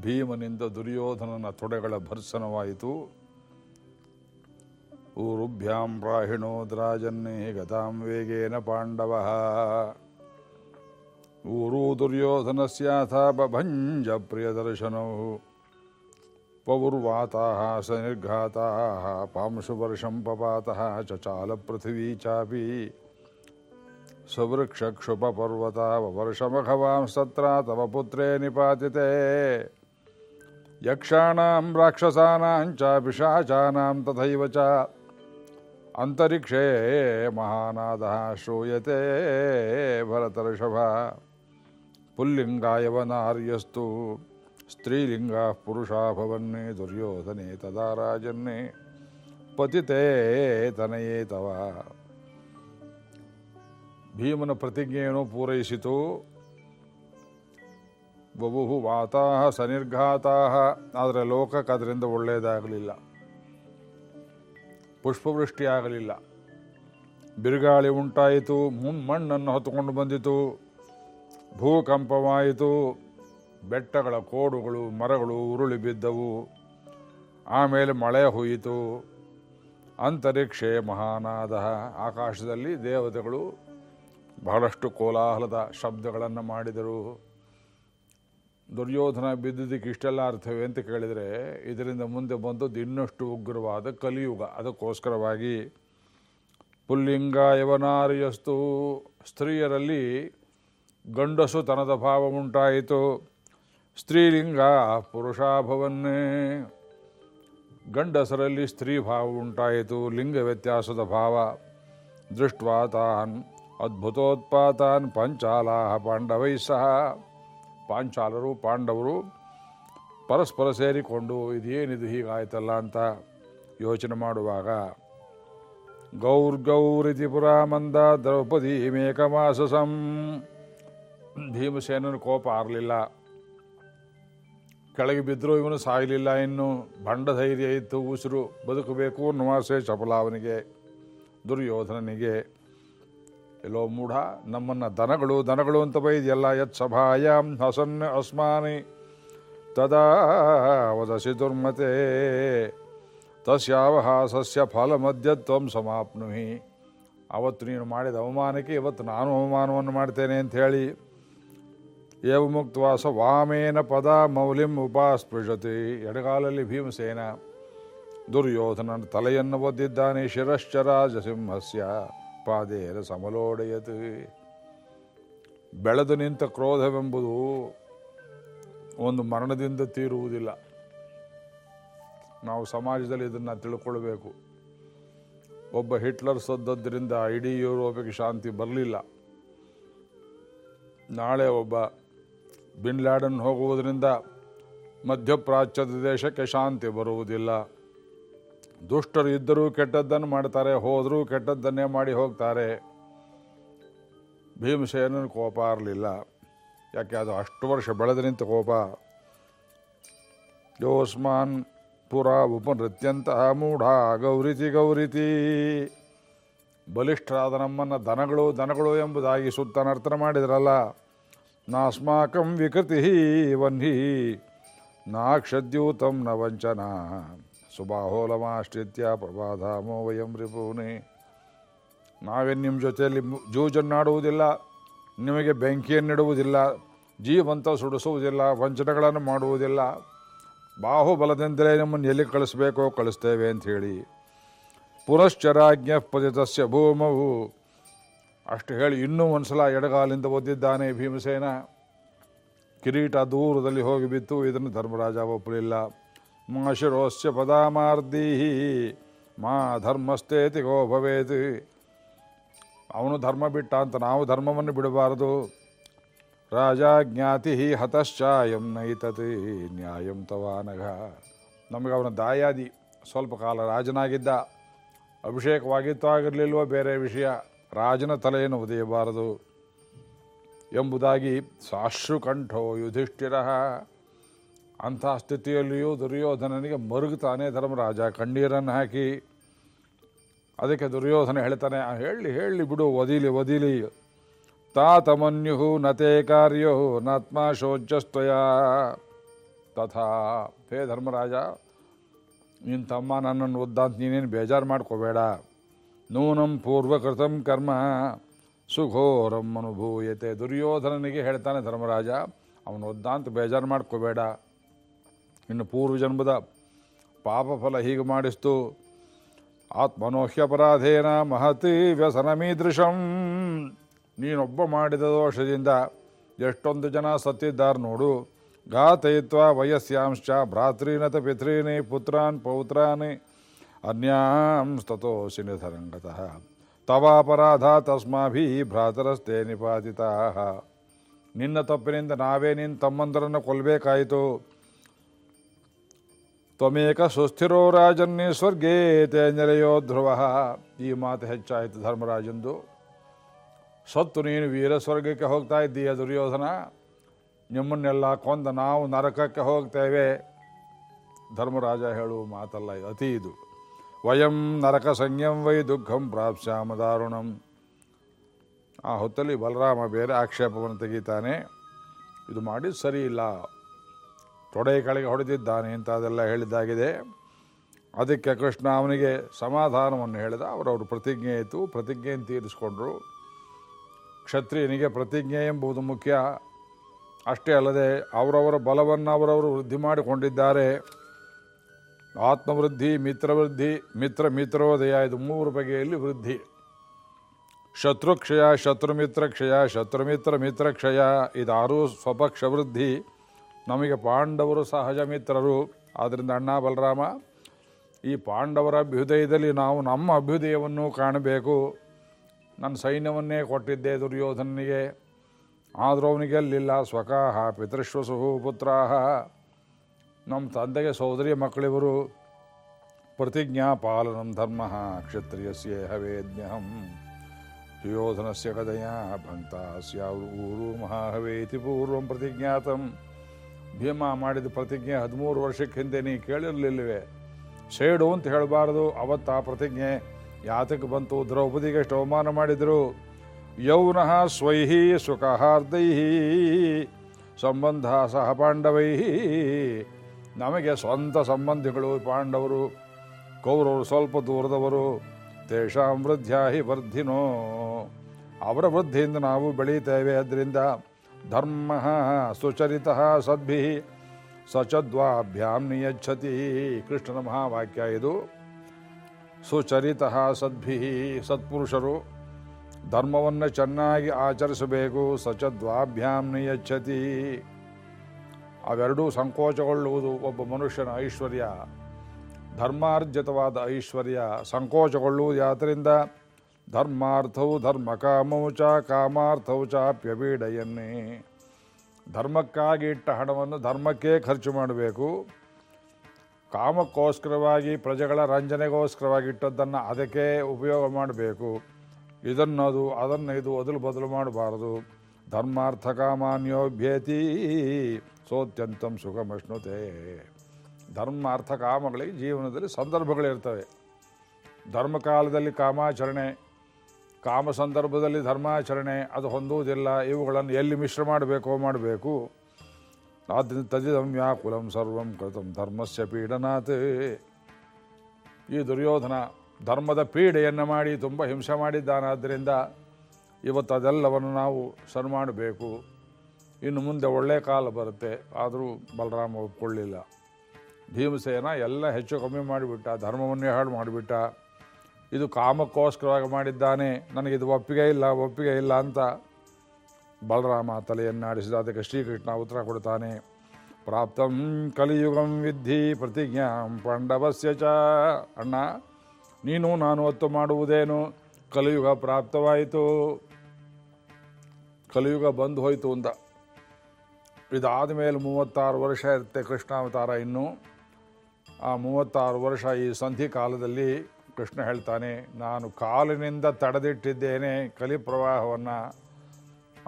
ಭೀಮನಿಂದ ದುರ್ಯೋಧನನ ತೊಡೆಗಳ ಭರ್ಸನವಾಯಿತು. ಊರುಭ್ಯಾಂ ಪ್ರಾಹಿಣೋದ್ರಾಜನ್ನೇ ಗತಾಂ ವೇಗೇನ ಪಾಂಡವ. ಊರು ದುರ್ಯೋಧನಸ್ಯಾಥ ಬಭಂಜ ಪ್ರಿಯದರ್ಶನವು ಪೌರ್ವಾತಾः ಸ ನಿರ್ಘಾತಾः ಪಾಂಶುವರ್ಷಂ ಪಪಾತः ಚಚಾಲ ಪೃಥಿವೀ ಚಾಪಿ. ಸವೃಕ್ಷಕ್ಷುಪರ್ವತ ವರ್ಷಮಖವಾಂಸ್ತತ್ರ ತವ ಪುತ್ರೇ ನಿಪಾತಿತೆ. ಯಕ್ಷಾಣಾಂ ರಾಕ್ಷಸಾನಾಂ ಚ ಪಿಶಾಚಾನಾಂ ತಥೈವ ಚ ಅಂತರಿಕ್ಷೇ ಮಹಾನಾದಃ ಶ್ರೂಯತೆ ಭರತರ್ಷಭ ಪುಲ್ಲಿಂಗಾಯವನಾರ್ಯಸ್ತು ಸ್ತ್ರೀಲಿಂಗ ಪುರುಷಾ ಭವನ್ನೇ ದುರ್ಯೋಧನೆ ತದಾ ರಾಜನ್ನೇ ಪತಿತೇ ತನಯೇ ತವ ಭೀಮನ ಪ್ರತಿಜ್ಞೆಯನ್ನು ಪೂರೈಸಿತು ಬಹು ವಾತಾಹ ಸನಿರ್ಘಾತಾಹ. ಆದರೆ ಲೋಕಕ್ಕೆ ಅದರಿಂದ ಒಳ್ಳೆಯದಾಗಲಿಲ್ಲ ಪುಷ್ಪವೃಷ್ಟಿ ಆಗಲಿಲ್ಲ ಬಿರುಗಾಳಿ ಉಂಟಾಯಿತು ಮಣ್ಣನ್ನು ಹೊತ್ತುಕೊಂಡು ಬಂದಿತು, ಭೂಕಂಪವಾಯಿತು, ಬೆಟ್ಟಗಳ ಕೋಡುಗಳು, ಮರಗಳು ಉರುಳಿ ಬಿದ್ದವು, ಆಮೇಲೆ ಮಳೆ ಹುಯಿತು, ಅಂತರಿಕ್ಷೆ ಮಹಾನಾದ. ಆಕಾಶದಲ್ಲಿ ದೇವತೆಗಳು ಬಹಳಷ್ಟು ಕೋಲಾಹಲದ ಶಬ್ದಗಳನ್ನು ಮಾಡಿದರು. ದುರ್ಯೋಧನ ಬಿದ್ದಿದ್ದಕ್ಕೆ ಇಷ್ಟೆಲ್ಲ ಅರ್ಥವೇ ಅಂತ ಕೇಳಿದರೆ, ಇದರಿಂದ ಮುಂದೆ ಬಂದದ್ದು ಇನ್ನಷ್ಟು ಉಗ್ರವಾದ ಕಲಿಯುಗ. ಅದಕ್ಕೋಸ್ಕರವಾಗಿ ಪುಲ್ಲಿಂಗ ಯವನಾರ್ಯಸ್ತು ಸ್ತ್ರೀಯರಲ್ಲಿ ಗಂಡಸು ತನದ ಭಾವ ಉಂಟಾಯಿತು. ಸ್ತ್ರೀಲಿಂಗ ಪುರುಷಾಭವನ್ನೇ. ಗಂಡಸರಲ್ಲಿ ಸ್ತ್ರೀ ಭಾವ ಉಂಟಾಯಿತು, ಲಿಂಗ ವ್ಯತ್ಯಾಸದ ಭಾವ. ದೃಷ್ಟ್ವಾ ತಾನ್ ಅದ್ಭುತೋತ್ಪಾತಾನ್ ಪಂಚಾಲಾಹ ಪಾಂಡವೈ ಸಹ ಪಾಂಚಾಲರು, ಪಾಂಡವರು ಪರಸ್ಪರ ಸೇರಿಕೊಂಡು ಇದೇನಿದು ಹೀಗಾಯ್ತಲ್ಲ ಅಂತ ಯೋಚನೆ ಮಾಡುವಾಗ, ಗೌರ್ ಗೌರಿತಿ ಪುರಾಮಂದ ದ್ರೌಪದಿ ಮೇಕಮಾಸಸಂ. ಭೀಮಸೇನನ ಕೋಪ ಆರಲಿಲ್ಲ. ಕೆಳಗೆ ಬಿದ್ದರೂ ಇವನು ಸಾಯಲಿಲ್ಲ ಇನ್ನು. ಬಂಡ ಧೈರ್ಯ ಇತ್ತು, ಉಸಿರು ಬದುಕಬೇಕು ಅನ್ನುವಾಸೆ ಚಪಲ ಅವನಿಗೆ, ದುರ್ಯೋಧನನಿಗೆ. ಎಲ್ಲೋ ಮೂಢ, ನಮ್ಮನ್ನು ದನಗಳು ದನಗಳು ಅಂತ ಬೈದೆಲ್ಲ ಯತ್ ಸಭಾಯಂ ಹಸನ್ ಅಸ್ಮಾನಿ. ತದಾ ವದಸಿ ದುರ್ಮತೆ. ತಸ್ಯಾವಹಾಸಸ್ಯ ಫಲಮದ್ಯತ್ವಂ ಸಮಾಪ್ನುಹಿ. ಅವತ್ತು ನೀನು ಮಾಡಿದ ಅವಮಾನಕ್ಕೆ ಇವತ್ತು ನಾನು ಅವಮಾನವನ್ನು ಮಾಡ್ತೇನೆ ಅಂತ ಹೇಳಿ. ಏವ ಮುಕ್ತವಾಸ ವಾಮೇನ ಪದ ಮೌಲಿಂ ಉಪಾಸ್ಪೃಶತಿ. ಎಡಗಾಲಲ್ಲಿ ಭೀಮಸೇನ. ದುರ್ಯೋಧನನ ತಲೆಯನ್ನು ಒದ್ದಿದ್ದಾನೆ ಶಿರಶ್ಚರಾಜ ಸಿಂಹಸ್ಯ ಪಾದೇರ ಸಮಲೋಡೆಯತು. ಬೆಳೆದು ನಿಂತ ಕ್ರೋಧವೆಂಬುದು ಒಂದು ಮರಣದಿಂದ ತೀರುವುದಿಲ್ಲ. ನಾವು ಸಮಾಜದಲ್ಲಿ ಇದನ್ನು ತಿಳ್ಕೊಳ್ಬೇಕು. ಒಬ್ಬ ಹಿಟ್ಲರ್ ಸದ್ದದ್ದರಿಂದ ಇಡೀ ಯುರೋಪಿಗೆ ಶಾಂತಿ ಬರಲಿಲ್ಲ. ನಾಳೆ ಒಬ್ಬ ಬಿನ್ ಲ್ಯಾಡನ್ ಹೋಗುವುದರಿಂದ ಮಧ್ಯಪ್ರಾಚ್ಯದ ದೇಶಕ್ಕೆ ಶಾಂತಿ ಬರುವುದಿಲ್ಲ. ದುಷ್ಟರು ಇದ್ದರೂ ಕೆಟ್ಟದ್ದನ್ನು ಮಾಡ್ತಾರೆ, ಹೋದರೂ ಕೆಟ್ಟದ್ದನ್ನೇ ಮಾಡಿ ಹೋಗ್ತಾರೆ. ಭೀಮಸೇನ ಕೋಪ ಇರಲಿಲ್ಲ ಯಾಕೆ, ಅದು ಅಷ್ಟು ವರ್ಷ ಬೆಳೆದ ನಿಂತ ಕೋಪ. ಯೋಸ್ಮಾನ್ ಪುರ ಉಪನೃತ್ಯಂತಹ ಮೂಢ ಗೌರಿತಿ ಗೌರಿತಿ. ಬಲಿಷ್ಠರಾದ ನಮ್ಮನ್ನು ದನಗಳು ದನಗಳು ಎಂಬುದಾಗಿ ಸುತ್ತ ನರ್ತನ ಮಾಡಿದ್ರಲ್ಲ. ನಾಸ್ಮಾಕಂ ವಿಕೃತಿ ವನ್ಹಿ ನಾಕ್ಷದ್ಯೂತಂ ನ ವಂಚನ. ಸುಬಾಹೋಲಮಾಶ್ರಿತ್ಯ ಪ್ರಭಾಧಾಮೋ ವಯಂ ರಿಪೂನೆ ನಾವೇ ನಿಮ್ಮ ಜೊತೆಯಲ್ಲಿ ಜೂಜನ್ನಾಡುವುದಿಲ್ಲ, ನಿಮಗೆ ಬೆಂಕಿಯನ್ನಿಡುವುದಿಲ್ಲ, ಜೀವಂತ ಸುಡಿಸುವುದಿಲ್ಲ, ವಂಚನೆಗಳನ್ನು ಮಾಡುವುದಿಲ್ಲ. ಬಾಹುಬಲದಿಂದಲೇ ನಿಮ್ಮನ್ನು ಎಲ್ಲಿ ಕಳಿಸ್ಬೇಕೋ ಕಳಿಸ್ತೇವೆ ಅಂತ ಹೇಳಿ. ಪುನಶ್ಚರಾಜ್ಞ ಪದಿತಸ್ಯ ಭೂಮವು ಅಷ್ಟು ಹೇಳಿ ಇನ್ನೂ ಒಂದ್ಸಲ ಎಡಗಾಲಿಂದ ಒದ್ದಿದ್ದಾನೆ ಭೀಮಸೇನ. ಕಿರೀಟ ದೂರದಲ್ಲಿ ಹೋಗಿ ಬಿತ್ತು, ಇದನ್ನು ಧರ್ಮರಾಜ ಒಪ್ಪಲಿಲ್ಲ. ಮಾ ಶಿರೋಸ್ಯ ಪದಾಮಾರ್ದೀ ಮಾ ಧರ್ಮಸ್ಥೇತಿ ಗೋ ಭವೇತ್. ಅವನು ಧರ್ಮ ಬಿಟ್ಟ ಅಂತ ನಾವು ಧರ್ಮವನ್ನು ಬಿಡಬಾರದು. ರಾಜ ಜ್ಞಾತಿ ಹತಶ್ಚಾಯಂ ನೈತತಿ ನ್ಯಾಯಂ ತವಾನಘ ನಮಗೆ ಅವನ ದಾಯಾದಿ ಸ್ವಲ್ಪ ಕಾಲ ರಾಜನಾಗಿದ್ದ. ಅಭಿಷೇಕವಾಗಿತ್ತು ಆಗಿರಲಿಲ್ವೋ ಬೇರೆ ವಿಷಯ. ರಾಜನ ತಲೆಯನ್ನು ಉದಯಬಾರದು. ಎಂಬುದಾಗಿ ಸಾಶ್ರುಕಂಠೋ ಯುಧಿಷ್ಠಿರ. ಅಂಥ ಸ್ಥಿತಿಯಲ್ಲಿಯೂ ದುರ್ಯೋಧನನಿಗೆ ಮರುಗುತ್ತಾನೆ ಧರ್ಮರಾಜ, ಕಣ್ಣೀರನ್ನು ಹಾಕಿ. ಅದಕ್ಕೆ ದುರ್ಯೋಧನ ಹೇಳ್ತಾನೆ ಹೇಳಿ ಹೇಳಿ ಬಿಡು ಒದಿಲಿ ಒದಿಲಿ ತಾತಮನ್ಯು ನತೇ ಕಾರ್ಯೋ ನಾತ್ಮ ಶೋಚಸ್ತಯ ತಥಾ, ಹೇ ಧರ್ಮರಾಜ ನಿನ್ನ ತಮ್ಮ ನನ್ನನ್ನು ಒದ್ದಂತ ನೀನೇನು ಬೇಜಾರು ಮಾಡ್ಕೋಬೇಡ. ನೂನಂ ಪೂರ್ವಕೃತಂ ಕರ್ಮ, ಸುಘೋರಂ ಅನುಭೂಯತೆ ದುರ್ಯೋಧನನಿಗೆ ಹೇಳ್ತಾನೆ ಧರ್ಮರಾಜ, ಅವನು ಒದ್ದಂತ ಬೇಜಾರು ಮಾಡ್ಕೋಬೇಡ. ಇನ್ನು ಪೂರ್ವ ಜನ್ಮದ ಪಾಪಫಲ ಹೀಗೆ ಮಾಡಿಸ್ತು. ಆತ್ಮನೋಹ್ಯಪರಾಧೇನ ಮಹತಿ ವ್ಯಸನಮೀದೃಶಂ ನೀನೊಬ್ಬ ಮಾಡಿದ ದೋಷದಿಂದ ಎಷ್ಟೊಂದು ಜನ ಸತ್ತಿದ್ದಾರೆ ನೋಡು. ಘಾತಯಿತ್ವ ವಯಸ್ಯಾಂಶ್ಚ ಭ್ರಾತೃನತ ಪಿತೃನಿ ಪುತ್ರಾನ್ ಪೌತ್ರಾನಿ ಅನ್ಯಾಂಸ್ತೋ ನಿಧರಂಗತಃ. ತವಾಪರಾಧ ತಸ್ಮಾಭಿ ಭ್ರಾತರಸ್ತೆ ನಿಪಾತಿತಾ ನಿನ್ನ ತಪ್ಪಿನಿಂದ ನಾವೇ ನಿನ್ನ ತಮ್ಮಂದರನ್ನು ಕೊಲ್ಲಬೇಕಾಯಿತು ತ್ವಮೇಕ ಸುಸ್ಥಿರೋ ರಾಜನ್ನೇ ಸ್ವರ್ಗೇ ತೇ ನೆಲೆಯೋ ಧ್ರುವ. ಈ ಮಾತು ಹೆಚ್ಚಾಯಿತು ಧರ್ಮರಾಜಂದು. ಸತ್ತು ನೀನು ವೀರ ಸ್ವರ್ಗಕ್ಕೆ ಹೋಗ್ತಾ ಇದ್ದೀಯ ದುರ್ಯೋಧನ. ನಿಮ್ಮನ್ನೆಲ್ಲ ಕೊಂದ ನಾವು ನರಕಕ್ಕೆ ಹೋಗ್ತೇವೆ. ಧರ್ಮರಾಜ ಹೇಳುವ ಮಾತಲ್ಲ ಅತಿ ಇದು. ವಯಂ ನರಕ ಸಂಯಂ ವೈ ದುಃಖಂ ಪ್ರಾಪ್ಸ್ಯಾಮ ದಾರುಣಂ. ಆ ಹೊತ್ತಲ್ಲಿ ಬಲರಾಮ ಬೇರೆ ಆಕ್ಷೇಪವನ್ನು ತೆಗಿತಾನೆ. ಇದು ಮಾಡಿ ಸರಿ ಇಲ್ಲ. ತೊಡೆ ಕೆಳಗೆ ಹೊಡೆದಿದ್ದಾನೆ ಅಂತ ಅದೆಲ್ಲ ಹೇಳಿದ್ದಾಗಿದೆ. ಅದಕ್ಕೆ ಕೃಷ್ಣ ಅವನಿಗೆ ಸಮಾಧಾನವನ್ನು ಹೇಳಿದ. ಅವರವರು ಪ್ರತಿಜ್ಞೆ ಇತ್ತು. ಪ್ರತಿಜ್ಞೆಯನ್ನು ತೀರಿಸಿಕೊಂಡ್ರು. ಕ್ಷತ್ರಿಯನಿಗೆ ಪ್ರತಿಜ್ಞೆ ಎಂಬುದು ಮುಖ್ಯ. ಅಷ್ಟೇ ಅಲ್ಲದೆ ಅವರವರ ಬಲವನ್ನು ಅವರವರು ವೃದ್ಧಿ ಮಾಡಿಕೊಂಡಿದ್ದಾರೆ. ಆತ್ಮವೃದ್ಧಿ, ಮಿತ್ರವೃದ್ಧಿ, ಮಿತ್ರ ಮಿತ್ರೋದಯ ಇದು ಮೂರು ಬಗೆಯಲ್ಲಿ ವೃದ್ಧಿ. ಶತ್ರುಕ್ಷಯ ಶತ್ರುಮಿತ್ರ ಕ್ಷಯ ಶತ್ರುಮಿತ್ರ ಮಿತ್ರ ಕ್ಷಯ ಇದಾರು ಸ್ವಪಕ್ಷ ವೃದ್ಧಿ. ನಮಗೆ ಪಾಂಡವರು ಸಹಜ ಮಿತ್ರರು. ಆದ್ದರಿಂದ ಅಣ್ಣ ಬಲರಾಮ, ಈ ಪಾಂಡವರ ಅಭ್ಯುದಯದಲ್ಲಿ ನಾವು ನಮ್ಮ ಅಭ್ಯುದಯವನ್ನು ಕಾಣಬೇಕು. ನನ್ನ ಸೈನ್ಯವನ್ನೇ ಕೊಟ್ಟಿದ್ದೆ ದುರ್ಯೋಧನಿಗೆ ಆದರೂ ಅವನಿಗೆ ಅಲ್ಲಿಲ್ಲ. ಸ್ವಕಾಹ ಪಿತೃಶ್ವಸುಹು ಪುತ್ರಾಹ. ನಮ್ಮ ತಂದೆಗೆ ಸೋದರಿಯ ಮಕ್ಕಳಿವರು. ಪ್ರತಿಜ್ಞಾ ಪಾಲನಂ ಧರ್ಮ ಕ್ಷತ್ರಿಯಸ್ಯ ಹವೇದ್ಯಹಂ ಸುಯೋಧನಸ್ಯ ಕದಯ ಭಂಕ್ತಾಸ್ಯ ಊರು ಮಹಾಹವೇತಿ ಪೂರ್ವಂ ಪ್ರತಿಜ್ಞಾತಂ. ಭೀಮ ಮಾಡಿದ ಪ್ರತಿಜ್ಞೆ ಹದಿಮೂರು ವರ್ಷಕ್ಕೆ ಹಿಂದೆ ನೀ ಕೇಳಿರಲಿಲ್ಲವೇ? ಸೇಡು ಅಂತ ಹೇಳಬಾರದು, ಅವತ್ತು ಆ ಪ್ರತಿಜ್ಞೆ ಯಾತಕ್ಕೆ ಬಂತು? ದ್ರೌಪದಿಗೆ ಎಷ್ಟು ಅವಮಾನ ಮಾಡಿದರು? ಯೌನಃ ಸ್ವೈಹಿ ಸುಖಹಾರ್ದೈಹಿ, ಸಂಬಂಧ ಸಹ ಪಾಂಡವೈಹಿ. ನಮಗೆ ಸ್ವಂತ ಸಂಬಂಧಿಗಳು ಪಾಂಡವರು, ಕೌರವರು ಸ್ವಲ್ಪ ದೂರದವರು, ತೇಷಾಂ ವೃದ್ಧ್ಯಾ ಹಿ ವರ್ಧಿನೋ. ಅವರ ವೃದ್ಧಿಯಿಂದ ನಾವು ಬೆಳೀತೇವೆ, ಅದರಿಂದ ಧರ್ಮ ಸುಚರಿತ ಸದ್ಭಿ ಸಚದ್ವಾಭ್ಯಾಂ ನಿಯಚ್ಛತಿ ಕೃಷ್ಣನ ಮಹಾವಾಕ್ಯ ಇದು ಸುಚರಿತ ಸದ್ಭಿ ಸತ್ಪುರುಷರು ಧರ್ಮವನ್ನು ಚೆನ್ನಾಗಿ ಆಚರಿಸಬೇಕು। ಸಚದ್ವಾಭ್ಯಾಂ ನಿಯಚ್ಛತಿ ಅವೆರಡೂ ಸಂಕೋಚಗೊಳ್ಳುವುದು ಒಬ್ಬ ಮನುಷ್ಯನ ಐಶ್ವರ್ಯ। ಧರ್ಮಾರ್ಜಿತವಾದ ಐಶ್ವರ್ಯ ಸಂಕೋಚಗೊಳ್ಳುವುದು ಯಾತರಿಂದ ಧರ್ಮಾರ್ಥವು ಧರ್ಮ ಕಾಮೌ ಚ ಕಾಮಾರ್ಥವು ಚಾಪ್ಯಬೀಡಯನ್ನೇ ಧರ್ಮಕ್ಕಾಗಿ ಇಟ್ಟ ಹಣವನ್ನು ಧರ್ಮಕ್ಕೇ ಖರ್ಚು ಮಾಡಬೇಕು. ಕಾಮಕ್ಕೋಸ್ಕರವಾಗಿ, ಪ್ರಜೆಗಳ ರಂಜನೆಗೋಸ್ಕರವಾಗಿ ಇಟ್ಟದ್ದನ್ನು ಅದಕ್ಕೆ ಉಪಯೋಗ ಮಾಡಬೇಕು. ಇದನ್ನದು, ಅದನ್ನು ಇದು ಅದಲು ಬದಲು ಮಾಡಬಾರದು. ಧರ್ಮಾರ್ಥ ಕಾಮಾನ್ಯೋಭ್ಯೇತಿ ಸೋತ್ಯಂತಂ ಸುಖಮಷ್ಣುತೆ ಧರ್ಮ ಅರ್ಥ ಕಾಮಗಳಿಗೆ ಜೀವನದಲ್ಲಿ ಸಂದರ್ಭಗಳಿರ್ತವೆ ಧರ್ಮಕಾಲದಲ್ಲಿ ಕಾಮಾಚರಣೆ ಕಾಮ ಸಂದರ್ಭದಲ್ಲಿ ಧರ್ಮಾಚರಣೆ ಅದು ಹೊಂದುವುದಿಲ್ಲ, ಇವುಗಳನ್ನು ಎಲ್ಲಿ ಮಿಶ್ರ ಮಾಡಬೇಕೋ ಮಾಡಬೇಕು. ಆದ್ದರಿಂದ ತಜಿದಂ ವ್ಯಾಕುಲಂ ಸರ್ವಂ ಕೃತಂ ಧರ್ಮಸ್ಯ ಪೀಡನಾತ್. ಈ ದುರ್ಯೋಧನ ಧರ್ಮದ ಪೀಡೆಯನ್ನು ಮಾಡಿ ತುಂಬ ಹಿಂಸೆ ಮಾಡಿದ್ದಾನಾದ್ದರಿಂದ ಇವತ್ತು ಅದೆಲ್ಲವನ್ನು ನಾವು ಸರಿ ಮಾಡಬೇಕು. ಇನ್ನು ಮುಂದೆ ಒಳ್ಳೆಯ ಕಾಲ ಬರುತ್ತೆ, ಆದರೂ ಬಲರಾಮ ಒಪ್ಕೊಳ್ಳಿಲ್ಲ. ಭೀಮಸೇನ ಎಲ್ಲ ಹೆಚ್ಚು ಕಮ್ಮಿ ಮಾಡಿಬಿಟ್ಟ, ಧರ್ಮವನ್ನೇ ಹಾಳು ಮಾಡಿಬಿಟ್ಟ. ಇದು ಕಾಮಕ್ಕೋಸ್ಕರವಾಗಿ ಮಾಡಿದ್ದಾನೆ. ನನಗಿದು ಒಪ್ಪಿಗೆ ಇಲ್ಲ ಒಪ್ಪಿಗೆ ಇಲ್ಲ ಅಂತ ಬಲರಾಮ ತಲೆಯನ್ನಾಡಿಸಿದ. ಅದಕ್ಕೆ ಶ್ರೀಕೃಷ್ಣ ಉತ್ತರ ಕೊಡ್ತಾನೆ ಪ್ರಾಪ್ತಂ ಕಲಿಯುಗಂ ವಿದ್ಧಿ ಪ್ರತಿಜ್ಞಾ ಪಾಂಡವಸ್ಯ ಚ. ಅಣ್ಣ, ನೀನು ನಾನು ಒತ್ತು ಮಾಡುವುದೇನು? ಕಲಿಯುಗ ಪ್ರಾಪ್ತವಾಯಿತು. ಕಲಿಯುಗ ಬಂದು ಹೋಯಿತು ಅಂತ. ಇದಾದ ಮೇಲೆ ಮೂವತ್ತಾರು ವರ್ಷ ಇರುತ್ತೆ ಕೃಷ್ಣಾವತಾರ ಇನ್ನು. ಆ ಮೂವತ್ತಾರು ವರ್ಷ ಈ ಸಂಧಿ ಕಾಲದಲ್ಲಿ ಕೃಷ್ಣ ಹೇಳ್ತಾನೆ, ನಾನು ಕಾಲಿನಿಂದ ತಡೆದಿಟ್ಟಿದ್ದೇನೆ ಕಲಿ ಪ್ರವಾಹವನ್ನು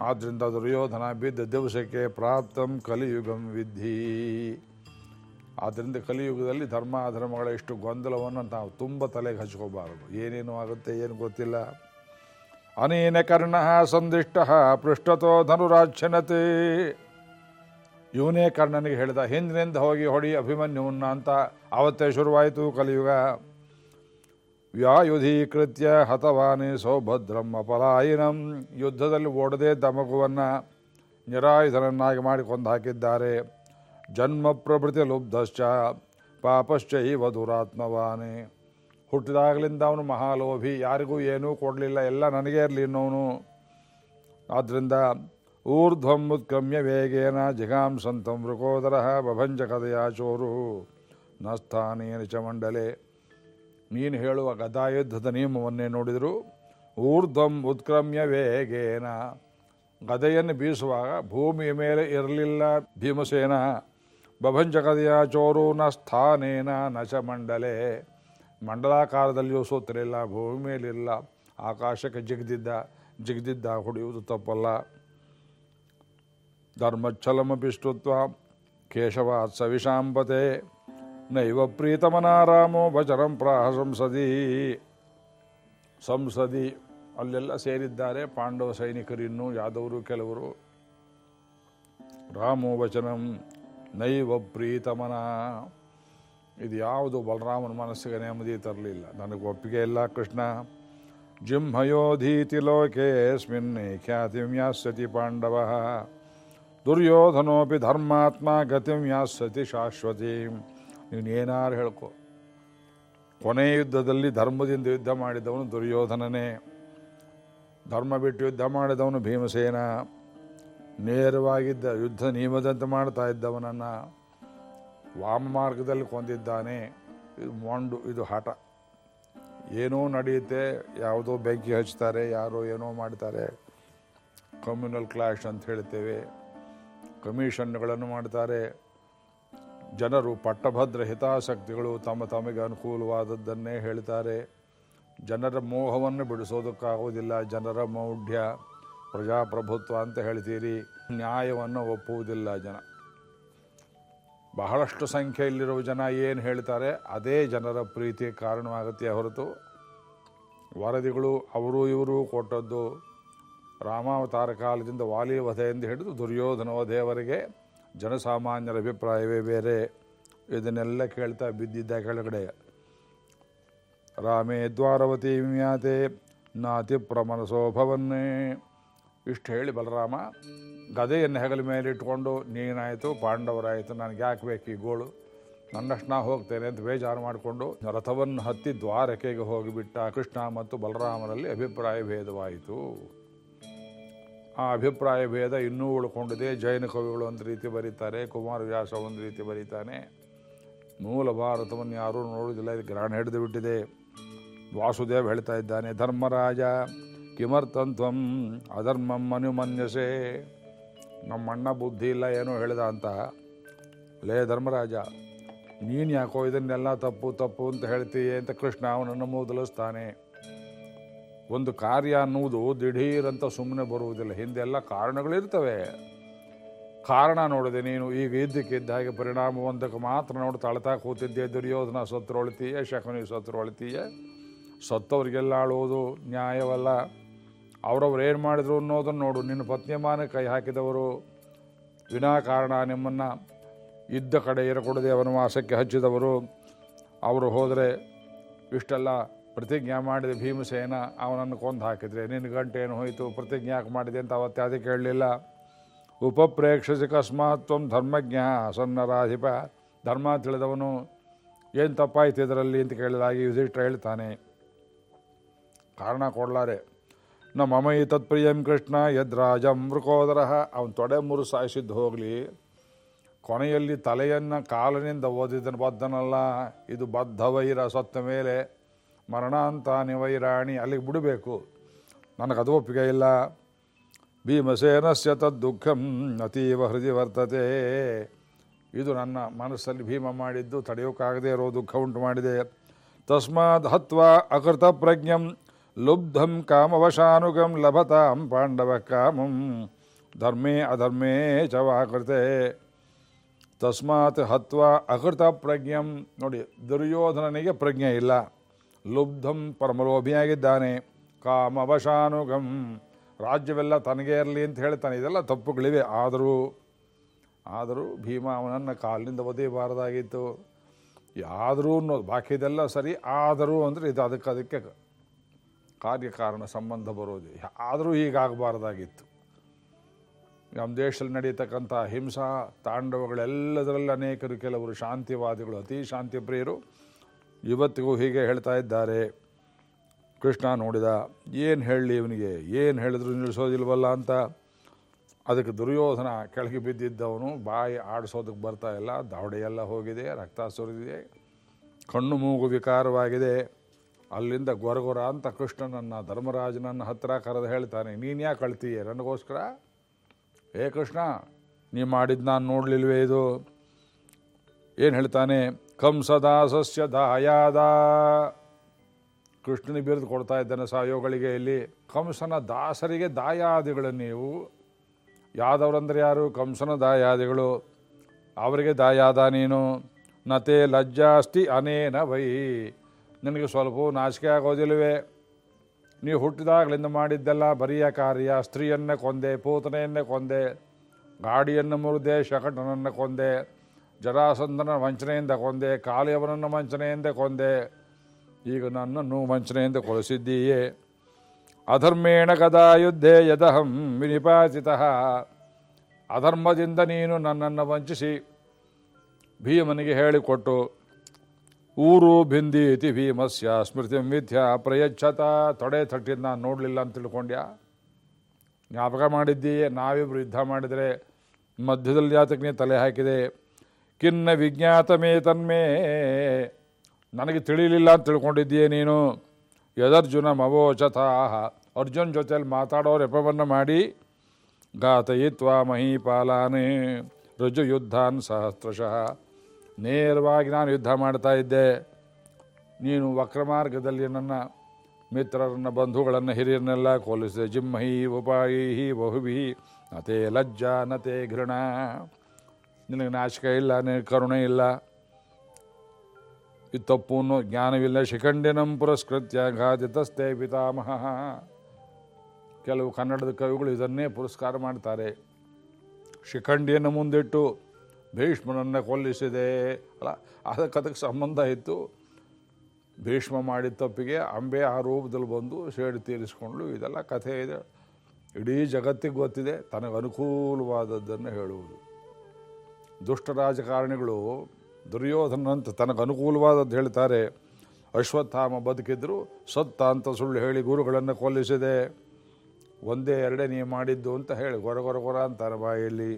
ಆದ್ದರಿಂದ ದುರ್ಯೋಧನ ಬಿದ್ದ ದಿವಸಕ್ಕೆ ಪ್ರಾಪ್ತಂ ಕಲಿಯುಗಂ ವಿಧಿ ಆದ್ದರಿಂದ ಕಲಿಯುಗದಲ್ಲಿ ಧರ್ಮ, ಅಧರ್ಮಗಳ ಇಷ್ಟು ಗೊಂದಲವನ್ನು ನಾವು ತುಂಬ ತಲೆಗೆ ಹಚ್ಕೋಬಾರದು. ಏನೇನು ಆಗುತ್ತೆ ಏನು ಗೊತ್ತಿಲ್ಲ. ಅನೇನ ಕರ್ಣ ಸಂದಿಷ್ಟ ಪೃಷ್ಠತೋ ಧನುರಾಕ್ಷಣತೆ ಇವನೇ ಕರ್ಣನಿಗೆ ಹೇಳಿದ, ಹಿಂದಿನಿಂದ ಹೋಗಿ ಹೊಡಿ ಅಭಿಮನ್ಯುವನ್ನ ಅಂತ ಆವತ್ತೇ ಶುರುವಾಯಿತು ಕಲಿಯುಗ. ವ್ಯಾಯುಧೀಕೃತ್ಯ ಹತವಾನಿ ಸೌಭದ್ರಂ ಅಪಲಾಯಿನಂ ಯುದ್ಧದಲ್ಲಿ ಓಡದೆ ದಮಗುವನ್ನು ನಿರಾಯುಧನನ್ನಾಗಿ ಮಾಡಿ ಕೊಂದು ಹಾಕಿದ್ದಾರೆ ಜನ್ಮ ಪ್ರಭೃತಿ ಲುಬ್ಧಶ್ಚ, ಪಾಪಶ್ಚ ಇವ ದುರಾತ್ಮವಾನಿ. ಹುಟ್ಟಿದಾಗಲಿಂದ ಅವನು ಮಹಾಲೋಭಿ, ಯಾರಿಗೂ ಏನೂ ಕೊಡಲಿಲ್ಲ, ಎಲ್ಲ ನನಗೇ ಇರಲಿ ಅನ್ನೋನು. ಆದ್ದರಿಂದ ಊರ್ಧ್ವಂ ಉತ್ಕ್ರಮ್ಯ ವೇಗೇನ ಜಿಗಾಂ ಸಂತಂ ಮೃಕೋದರ ಬಭಂಜ ಕದಯ ಚೋರು ನಸ್ಥಾನೇನ ಸ್ಥಾನೇನ ಚ ಮಂಡಲೆ. ನೀನು ಹೇಳುವ ಗದಾಯುದ್ಧದ ನಿಯಮವನ್ನೇ ನೋಡಿದರು ಊರ್ಧ್ವಂ ಉತ್ಕ್ರಮ್ಯ ವೇಗೇನ. ಗದೆಯನ್ನು ಬೀಸುವಾಗ ಭೂಮಿಯ ಮೇಲೆ ಇರಲಿಲ್ಲ ಭೀಮಸೇನ. ಬಭಂಜ ಕದಯ ಚೋರು ನ ಸ್ಥಾನೇನ ನಚಮಂಡಲೆ ಮಂಡಲಾಕಾರದಲ್ಲಿಯೂ ಸೋತಿರಲಿಲ್ಲ ಭೂಮಿ ಮೇಲಿಲ್ಲ, ಆಕಾಶಕ್ಕೆ ಜಿಗ್ದಿದ್ದ ಜಿಗ್ದಿದ್ದ ಹೊಡೆಯುವುದು ತಪ್ಪಲ್ಲ. ಧರ್ಮಚ್ಛಲಮಪಿಷ್ಟುತ್ವ ಕೇಶವ ಸವಿಷಾಂಬತೆ ನೈವ ಪ್ರೀತಮನಾರಾಮೋ ಭಜರಂ ಪ್ರಾಹ ಸಂಸದಿ ಸಂಸದಿ ಅಲ್ಲೆಲ್ಲ ಸೇರಿದ್ದಾರೆ. ಪಾಂಡವ ಸೈನಿಕರು ಇನ್ನೂ, ಯಾದವರು, ಕೆಲವರು. ರಾಮೋ ವಚನಂ ನೈವ ಪ್ರೀತಮನ. ಇದು ಯಾವುದು ಬಲರಾಮನ ಮನಸ್ಸಿಗೆ ನೆಮ್ಮದಿ ತರಲಿಲ್ಲ. ನನಗೆ ಒಪ್ಪಿಗೆ ಇಲ್ಲ ಕೃಷ್ಣ. ಜಿಂಹಯೋಧೀತಿ ಲೋಕೇಸ್ಮಿನ್ ಖ್ಯಾತಿಂ ಯಾಸ್ಯತಿ ಪಾಂಡವ. ದುರ್ಯೋಧನೋಪಿ ಧರ್ಮಾತ್ಮ ಗತಿಂ ಯಾಸ್ಯತಿ ಶಾಶ್ವತಿ. ನೀನು ಏನಾರು ಹೇಳ್ಕೊ. ಕೊನೆಯ ಯುದ್ಧದಲ್ಲಿ ಧರ್ಮದಿಂದ ಯುದ್ಧ ಮಾಡಿದವನು ದುರ್ಯೋಧನನೇ. ಧರ್ಮ ಬಿಟ್ಟು ಯುದ್ಧ ಮಾಡಿದವನು ಭೀಮಸೇನ. ನೇರವಾಗಿದ್ದ ಯುದ್ಧ ನಿಯಮದಂತೆ ಮಾಡ್ತಾ ಇದ್ದವನನ್ನು ವಾಮ ಮಾರ್ಗದಲ್ಲಿ ಕೊಂದಿದ್ದಾನೆ. ಇದು ಮೊಂಡು, ಇದು ಹಠ. ಏನೋ ನಡೆಯುತ್ತೆ, ಯಾವುದೋ ಬೆಂಕಿ ಹಚ್ತಾರೆ, ಯಾರೋ ಏನೋ ಮಾಡ್ತಾರೆ. ಕಮ್ಯುನಲ್ ಕ್ಲಾಶ್ ಅಂತ ಹೇಳ್ತೇವೆ. ಕಮಿಷನ್ಗಳನ್ನು ಮಾಡ್ತಾರೆ. ಜನರು ಪಟ್ಟಭದ್ರ ಹಿತಾಸಕ್ತಿಗಳು ತಮ್ಮ ತಮಗೆ ಅನುಕೂಲವಾದದ್ದನ್ನೇ ಹೇಳ್ತಾರೆ. ಜನರ ಮೋಹವನ್ನು ಬಿಡಿಸೋದಕ್ಕಾಗುವುದಿಲ್ಲ, ಜನರ ಮೌಢ್ಯ, ಪ್ರಜಾಪ್ರಭುತ್ವ ಅಂತ ಹೇಳ್ತೀರಿ. ನ್ಯಾಯವನ್ನು ಒಪ್ಪುವುದಿಲ್ಲ ಜನ. ಬಹಳಷ್ಟು ಸಂಖ್ಯೆಯಲ್ಲಿರುವ ಜನ ಏನು ಹೇಳ್ತಾರೆ, ಅದೇ ಜನರ ಪ್ರೀತಿ ಕಾರಣವಾಗುತ್ತೆ ಹೊರತು. ವರದಿಗಳು ಅವರು ಇವರು ಕೊಟ್ಟದ್ದು ರಾಮಾವತಾರ ಕಾಲದಿಂದ ವಾಲಿ ವಧೆಯಿಂದ ಹಿಡಿದು ದುರ್ಯೋಧನ ವಧೆಯವರೆಗೆ ಜನಸಾಮಾನ್ಯರ ಅಭಿಪ್ರಾಯವೇ ಬೇರೆ. ಇದನ್ನೆಲ್ಲ ಕೇಳ್ತಾ ಬಿದ್ದಿದ್ದ ಕೆಳಗಡೆ, ರಾಮೇ ದ್ವಾರವತಿ ಮ್ಯಾತೆ ನಾತಿ ಪ್ರಮನಸೋಭವನ್ನೇ. ಇಷ್ಟು ಹೇಳಿ ಬಲರಾಮ, ಗದೆಯನ್ನು ಹೆಗಲ ಮೇಲೆ ಇಟ್ಕೊಂಡು, ನೀನಾಯಿತು, ಪಾಂಡವರಾಯಿತು, ನನಗೆ ಯಾಕೆ ಬೇಕು ಈ ಗೋಳು? ನನ್ನಷ್ಟು ನಾ ಹೋಗ್ತೇನೆ ಅಂತ ಬೇಜಾರು ಮಾಡಿಕೊಂಡು, ರಥವನ್ನು ಹತ್ತಿ ದ್ವಾರಕೆಗೆ ಹೋಗಿಬಿಟ್ಟ ಕೃಷ್ಣ ಮತ್ತು ಬಲರಾಮರಲ್ಲಿ ಅಭಿಪ್ರಾಯ ಭೇದವಾಯಿತು. ಆ ಅಭಿಪ್ರಾಯ ಭೇದ ಇನ್ನೂ ಉಳ್ಕೊಂಡಿದೆ. ಜೈನ ಕವಿಗಳು ಒಂದು ರೀತಿ ಬರೀತಾರೆ ಕುಮಾರವ್ಯಾಸ ಒಂದು ರೀತಿ ಬರೀತಾನೆ. ಮೂಲ ಭಾರತವನ್ನು ಯಾರೂ ನೋಡೋದಿಲ್ಲ ಇದು ಗ್ರಹಣ ಹಿಡಿದು ಬಿಟ್ಟಿದೆ. ವಾಸುದೇವ್ ಹೇಳ್ತಾ ಇದ್ದಾನೆ, ಧರ್ಮರಾಜ ಕಿಮರ್ತಂತ್ವಂ ಅಧರ್ಮಂ ಅನುಮನ್ಯಸೆ ನಮ್ಮಣ್ಣ ಬುದ್ಧಿ ಇಲ್ಲ, ಏನೋ ಹೇಳಿದ ಅಂತ. ಲೇ ಧರ್ಮರಾಜ, ನೀನು ಯಾಕೋ ಇದನ್ನೆಲ್ಲ ತಪ್ಪು ತಪ್ಪು ಅಂತ ಹೇಳ್ತೀಯ ಅಂತ ಕೃಷ್ಣ ಅವನನ್ನು ಮೂದಲಿಸ್ತಾನೆ. ಒಂದು ಕಾರ್ಯ ಅನ್ನುವುದು ದಿಢೀರಂತ ಸುಮ್ಮನೆ ಬರುವುದಿಲ್ಲ. ಹಿಂದೆಲ್ಲ ಕಾರಣಗಳಿರ್ತವೆ. ಕಾರಣ ನೋಡಿದೆ ನೀನು. ಈಗ ಇದ್ದಕ್ಕಿದ್ದ ಹಾಗೆ ಪರಿಣಾಮ ಒಂದಕ್ಕೆ ಮಾತ್ರ ನೋಡಿ ತಳ್ತಾ ಕೂತಿದ್ದೆ. ದುರ್ಯೋಧನ ಸತ್ರೊಳ್ತೀಯ ಶಕುನಿ ಸತ್ರೊಳ್ತೀಯ ಸತ್ತವರಿಗೆಲ್ಲ ಆಳುವುದು ನ್ಯಾಯವಲ್ಲ. ಅವರವ್ರು ಏನು ಮಾಡಿದ್ರು ಅನ್ನೋದನ್ನು ನೋಡು. ನಿನ್ನ ಪತ್ನಿಮಾನ ಕೈ ಹಾಕಿದವರು. ವಿನಾಕಾರಣ ನಿಮ್ಮನ್ನು ಇದ್ದ ಕಡೆ ಇರಕೊಡದೆ ವನವಾಸಕ್ಕೆ ಹಚ್ಚಿದವರು. ಅವರು ಹೋದರೆ ಇಷ್ಟೆಲ್ಲ ಪ್ರತಿಜ್ಞೆ ಮಾಡಿದ ಭೀಮಸೇನ ಅವನನ್ನು ಕೊಂದು ಹಾಕಿದ್ರೆ, ನಿನ್ನ ಗಂಟೆ ಏನು ಹೋಯಿತು, ಪ್ರತಿಜ್ಞೆ ಯಾಕೆ ಮಾಡಿದೆ ಅಂತ ಅವತ್ತೇ ಅದಕ್ಕೆ ಹೇಳಲಿಲ್ಲ ಉಪಪ್ರೇಕ್ಷಸಿ ತ್ವ ಧರ್ಮಜ್ಞ ಸನ್ನರಾಧಿಪ. ಧರ್ಮ ತಿಳಿದವನು ಏನು ತಪ್ಪಾಯ್ತು ಇದರಲ್ಲಿ ಅಂತ ಕೇಳಿದಾಗಿ ಯುಧಿಷ್ಠ ಹೇಳ್ತಾನೆ, ಕಾರಣ ಕೊಡಲಾರೆ. ನ ಮಮ ತತ್ಪ್ರಿಯಂ ಕೃಷ್ಣ ಯದ್ರಾಜ ಮೃಕೋದರ. ಅವನು ತೊಡೆ ಮುರು ಸಾಯಿಸಿದ್ದು ಹೋಗಲಿ. ಕೊನೆಯಲ್ಲಿ ತಲೆಯನ್ನು ಕಾಲಿನಿಂದ ಓದಿದ್ದನ್ನು ಬದ್ಧನಲ್ಲ ಇದು ಬದ್ಧ ವೈರ ಸತ್ತ ಮೇಲೆ ಮರಣಾಂತ ವೈರಾಣಿ, ಅಲ್ಲಿಗೆ ಬಿಡಬೇಕು. ನನಗದು ಒಪ್ಪಿಗೆ ಇಲ್ಲ. ಭೀಮಸೇನಸ್ಯ ತದ್ದುಃಖಂ ಅತೀವ ಹೃದಯ ವರ್ತತೆ. ಇದು ನನ್ನ ಮನಸ್ಸಲ್ಲಿ ಭೀಮ ಮಾಡಿದ್ದು ತಡೆಯೋಕ್ಕಾಗದೇ ಇರೋ ದುಃಖ ಉಂಟು ಮಾಡಿದೆ. ತಸ್ಮಾತ್ ಹತ್ವ ಅಕೃತ ಪ್ರಜ್ಞಂ ಲುಬ್ಧಂ ಕಾಮವಶಾನುಗಂ ಲಭತಾಂ ಪಾಂಡವ ಕಾಮಂ ಧರ್ಮೇ ಅಧರ್ಮೇ ಚ ವಾಕೃತೆ. ತಸ್ಮಾತ್ ಹತ್ವ ಅಕೃತ ಪ್ರಜ್ಞಂ. ನೋಡಿ, ದುರ್ಯೋಧನನಿಗೆ ಪ್ರಜ್ಞೆ ಇಲ್ಲ. ಲುಬ್ಧಂ ಪರಮಲೋಭಿಯಾಗಿದ್ದಾನೆ. ಕಾಮವಶಾನುಗಂ. ರಾಜ್ಯವೆಲ್ಲ ತನಗೇ ಇರಲಿ ಅಂತ ಹೇಳ್ತಾನೆ. ಇದೆಲ್ಲ ತಪ್ಪುಗಳಿವೆ. ಆದರೂ ಆದರೂ ಭೀಮ ಅವನನ್ನು ಕಾಲಿನಿಂದ ಒದೆಯಬಾರದಾಗಿತ್ತು. ಆದರೂ ಅನ್ನೋದು ಬಾಕಿದೆಲ್ಲ ಸರಿ. ಆದರೂ ಅಂದರೆ ಇದು ಅದಕ್ಕೆ ಅದಕ್ಕೆ ಕಾರ್ಯಕಾರಣ ಸಂಬಂಧ ಬರೋದು. ಆದರೂ ಹೀಗಾಗಬಾರ್ದಾಗಿತ್ತು. ನಮ್ಮ ದೇಶದಲ್ಲಿ ನಡೀತಕ್ಕಂಥ ಹಿಂಸಾ, ತಾಂಡವಗಳೆಲ್ಲದರಲ್ಲಿ ಅನೇಕರು, ಕೆಲವರು ಶಾಂತಿವಾದಿಗಳು, ಅತಿ ಶಾಂತಿ ಪ್ರಿಯರು ಇವತ್ತಿಗೂ ಹೀಗೆ ಹೇಳ್ತಾ ಇದ್ದಾರೆ. ಕೃಷ್ಣ ನೋಡಿದ, ಏನು ಹೇಳಲಿ ಇವನಿಗೆ? ಏನು ಹೇಳಿದ್ರು ನಿಲ್ಲಿಸೋದಿಲ್ವಲ್ಲ ಅಂತ. ಅದಕ್ಕೆ ದುರ್ಯೋಧನ ಕೆಳಗೆ ಬಿದ್ದಿದ್ದವನು, ಬಾಯಿ ಆಡಿಸೋದಕ್ಕೆ ಬರ್ತಾ ಇಲ್ಲ. ದಾವಡೆಯೆಲ್ಲ ಹೋಗಿದೆ, ರಕ್ತ ಸುರಿದಿದೆ, ಕಣ್ಣು ಮೂಗು ವಿಕಾರವಾಗಿದೆ. ಅಲ್ಲಿಂದ ಗೊರಗೊರ ಅಂತ ಕೃಷ್ಣನನ್ನು, ಧರ್ಮರಾಜನನ್ನು ಹತ್ತಿರ ಕರೆದು ಹೇಳ್ತಾನೆ, ನೀನು ಯಾಕೆ ಅಳ್ತೀಯ? ನನಗೋಸ್ಕರ? ಏ ಕೃಷ್ಣ, ನೀ ಮಾಡಿದ್ದು ನಾನು ನೋಡಲಿಲ್ವೇ ಇದು? ಏನು ಹೇಳ್ತಾನೆ ಕಂಸದಾಸಸ್ಯ ದಾಯಾದ. ಕೃಷ್ಣನಿಗೆ ಬಿರುದು ಕೊಡ್ತಾ ಇದ್ದಾನೆ ಸಾಯೋಗಳಿಗೆ ಇಲ್ಲಿ. ಕಂಸನ ದಾಸರಿಗೆ ದಾಯಾದಿಗಳು ನೀವು. ಯಾದವರಂದ್ರೆ ಯಾರು? ಕಂಸನ ದಾಯಾದಿಗಳು. ಅವರಿಗೆ ದಾಯಾದ ನೀನು. ನತೆ ಲಜ್ಜಾಸ್ತಿ ಅನೇನ ವೈ. ನಿನಗೆ ಸ್ವಲ್ಪ ನಾಚಿಕೆ ಆಗೋದಿಲ್ವೇ ನೀವು ಹುಟ್ಟಿದಾಗಲಿಂದ ಮಾಡಿದ್ದೆಲ್ಲ ಬರಿಯ ಕಾರ್ಯ. ಸ್ತ್ರೀಯನ್ನೇ ಕೊಂದೆ, ಪೂತನೆಯನ್ನೇ ಕೊಂದೆ, ಗಾಡಿಯನ್ನು ಮುರಿದೆ, ಶಕಟನನ್ನು ಕೊಂದೆ. ಜರಾಸಂಧನ ವಂಚನೆಯಿಂದ ಕೊಂದೆ, ಕಾಲಿಯವನನ್ನು ವಂಚನೆಯಿಂದ ಕೊಂದೆ, ಈಗ ನನ್ನನ್ನು ವಂಚನೆಯಿಂದ ಕೊಲಿಸಿದ್ದೀಯೇ ಅಧರ್ಮೇಣ ಕದಾ ಯುದ್ಧೇ ಯದಹಂ ವಿನಿಪಾತಿತ ಅಧರ್ಮದಿಂದ ನೀನು ನನ್ನನ್ನು ವಂಚಿಸಿ, ಭೀಮನಿಗೆ ಹೇಳಿಕೊಟ್ಟು, ಊರು ಭಿಂದೀತಿ ಭೀಮಸ್ಯ ಸ್ಮೃತಿ ಮಿಥ್ಯ ಪ್ರಯಚ್ಛತ. ತೊಡೆ ತಟ್ಟಿದ್ದು ನಾನು ನೋಡಲಿಲ್ಲ ಅಂತ ತಿಳ್ಕೊಂಡ್ಯ? ಜ್ಞಾಪಕ ಮಾಡಿದ್ದೀಯೇ? ನಾವಿಬ್ಬರು ಯುದ್ಧ ಮಾಡಿದರೆ ಮಧ್ಯದಲ್ಲಿ ನೀ ತಲೆ ಹಾಕಿದೆ? ಕಿನ್ನ ವಿಜ್ಞಾತಮೇ ತನ್ಮೇ ನನಗೆ ತಿಳಿಲಿಲ್ಲ ಅಂತ ತಿಳ್ಕೊಂಡಿದ್ದೀಯೇ ನೀನು. ಯದರ್ಜುನ ಮವೋಚತಾಹ ಅರ್ಜುನ್ ಜೊತೆಯಲ್ಲಿ ಮಾತಾಡೋ ರೆಪವನ್ನು ಮಾಡಿ. ಗಾತಯಿತ್ವ ಮಹೀಪಾಲಾನೇ ರುಜು ಯುದ್ಧಾನ್ ಸಹಸ್ರಶಃ. ನೇರವಾಗಿ ನಾನು ಯುದ್ಧ ಮಾಡ್ತಾ ಇದ್ದೆ. ನೀನು ವಕ್ರಮಾರ್ಗದಲ್ಲಿ ನನ್ನ ಮಿತ್ರರನ್ನ ಬಂಧುಗಳನ್ನು ಹಿರಿಯರನ್ನೆಲ್ಲ ಕೋಲಿಸಿದೆ. ಜಿಮ್ಮಹಿ ಉಪಾಯಿ ಬಹುಭಿ. ನತೆ ಲಜ್ಜಾ ನತೇ ಘೃಣ. ನಿನಗೆ ನಾಚಿಕೆ ಇಲ್ಲ, ನಿನಗೆ ಕರುಣೆ ಇಲ್ಲ. ಇದು ತಪ್ಪು ಅನ್ನೋ ಜ್ಞಾನವಿಲ್ಲ ಶಿಖಂಡಿನಂ ಪುರಸ್ಕೃತ್ಯ ಘಾತಿತಸ್ತೆ ಪಿತಾಮಹ. ಕೆಲವು ಕನ್ನಡದ ಕವಿಗಳು ಇದನ್ನೇ ಪುರಸ್ಕಾರ ಮಾಡ್ತಾರೆ. ಶಿಖಂಡಿಯನ್ನು ಮುಂದಿಟ್ಟು ಭೀಷ್ಮನನ್ನು ಕೊಲ್ಲಿಸಿದೆ. ಅಲ್ಲ ಅದಕ್ಕೆ ಅದಕ್ಕೆ ಸಂಬಂಧ ಇತ್ತು. ಭೀಷ್ಮ ಮಾಡಿದ ತಪ್ಪಿಗೆ ಅಂಬೆ ಆ ರೂಪದಲ್ಲಿ ಬಂದು ಸೇಡು ತೀರಿಸ್ಕೊಂಡು ಇದೆಲ್ಲ ಕಥೆ ಇದೆ. ಇಡೀ ಜಗತ್ತಿಗೆ ಗೊತ್ತಿದೆ, ತನಗೆ ಅನುಕೂಲವಾದದ್ದನ್ನು ಹೇಳುವುದು. ದುಷ್ಟ ರಾಜಕಾರಣಿಗಳು ದುರ್ಯೋಧನಂತ ತನಗೆ ಅನುಕೂಲವಾದದ್ದು ಹೇಳ್ತಾರೆ. ಅಶ್ವತ್ಥಾಮ ಬದುಕಿದ್ರು ಸತ್ತ ಅಂತ ಸುಳ್ಳು ಹೇಳಿ ಗುರುಗಳನ್ನು ಕೊಲ್ಲಿಸಿದೆ. ಒಂದೇ ಎರಡೇ ನೀ ಮಾಡಿದ್ದು ಅಂತ ಹೇಳಿ ಗೊರ ಗೊರ ಗೊರ ಅಂತಾರೆ ಬಾಯಲ್ಲಿ.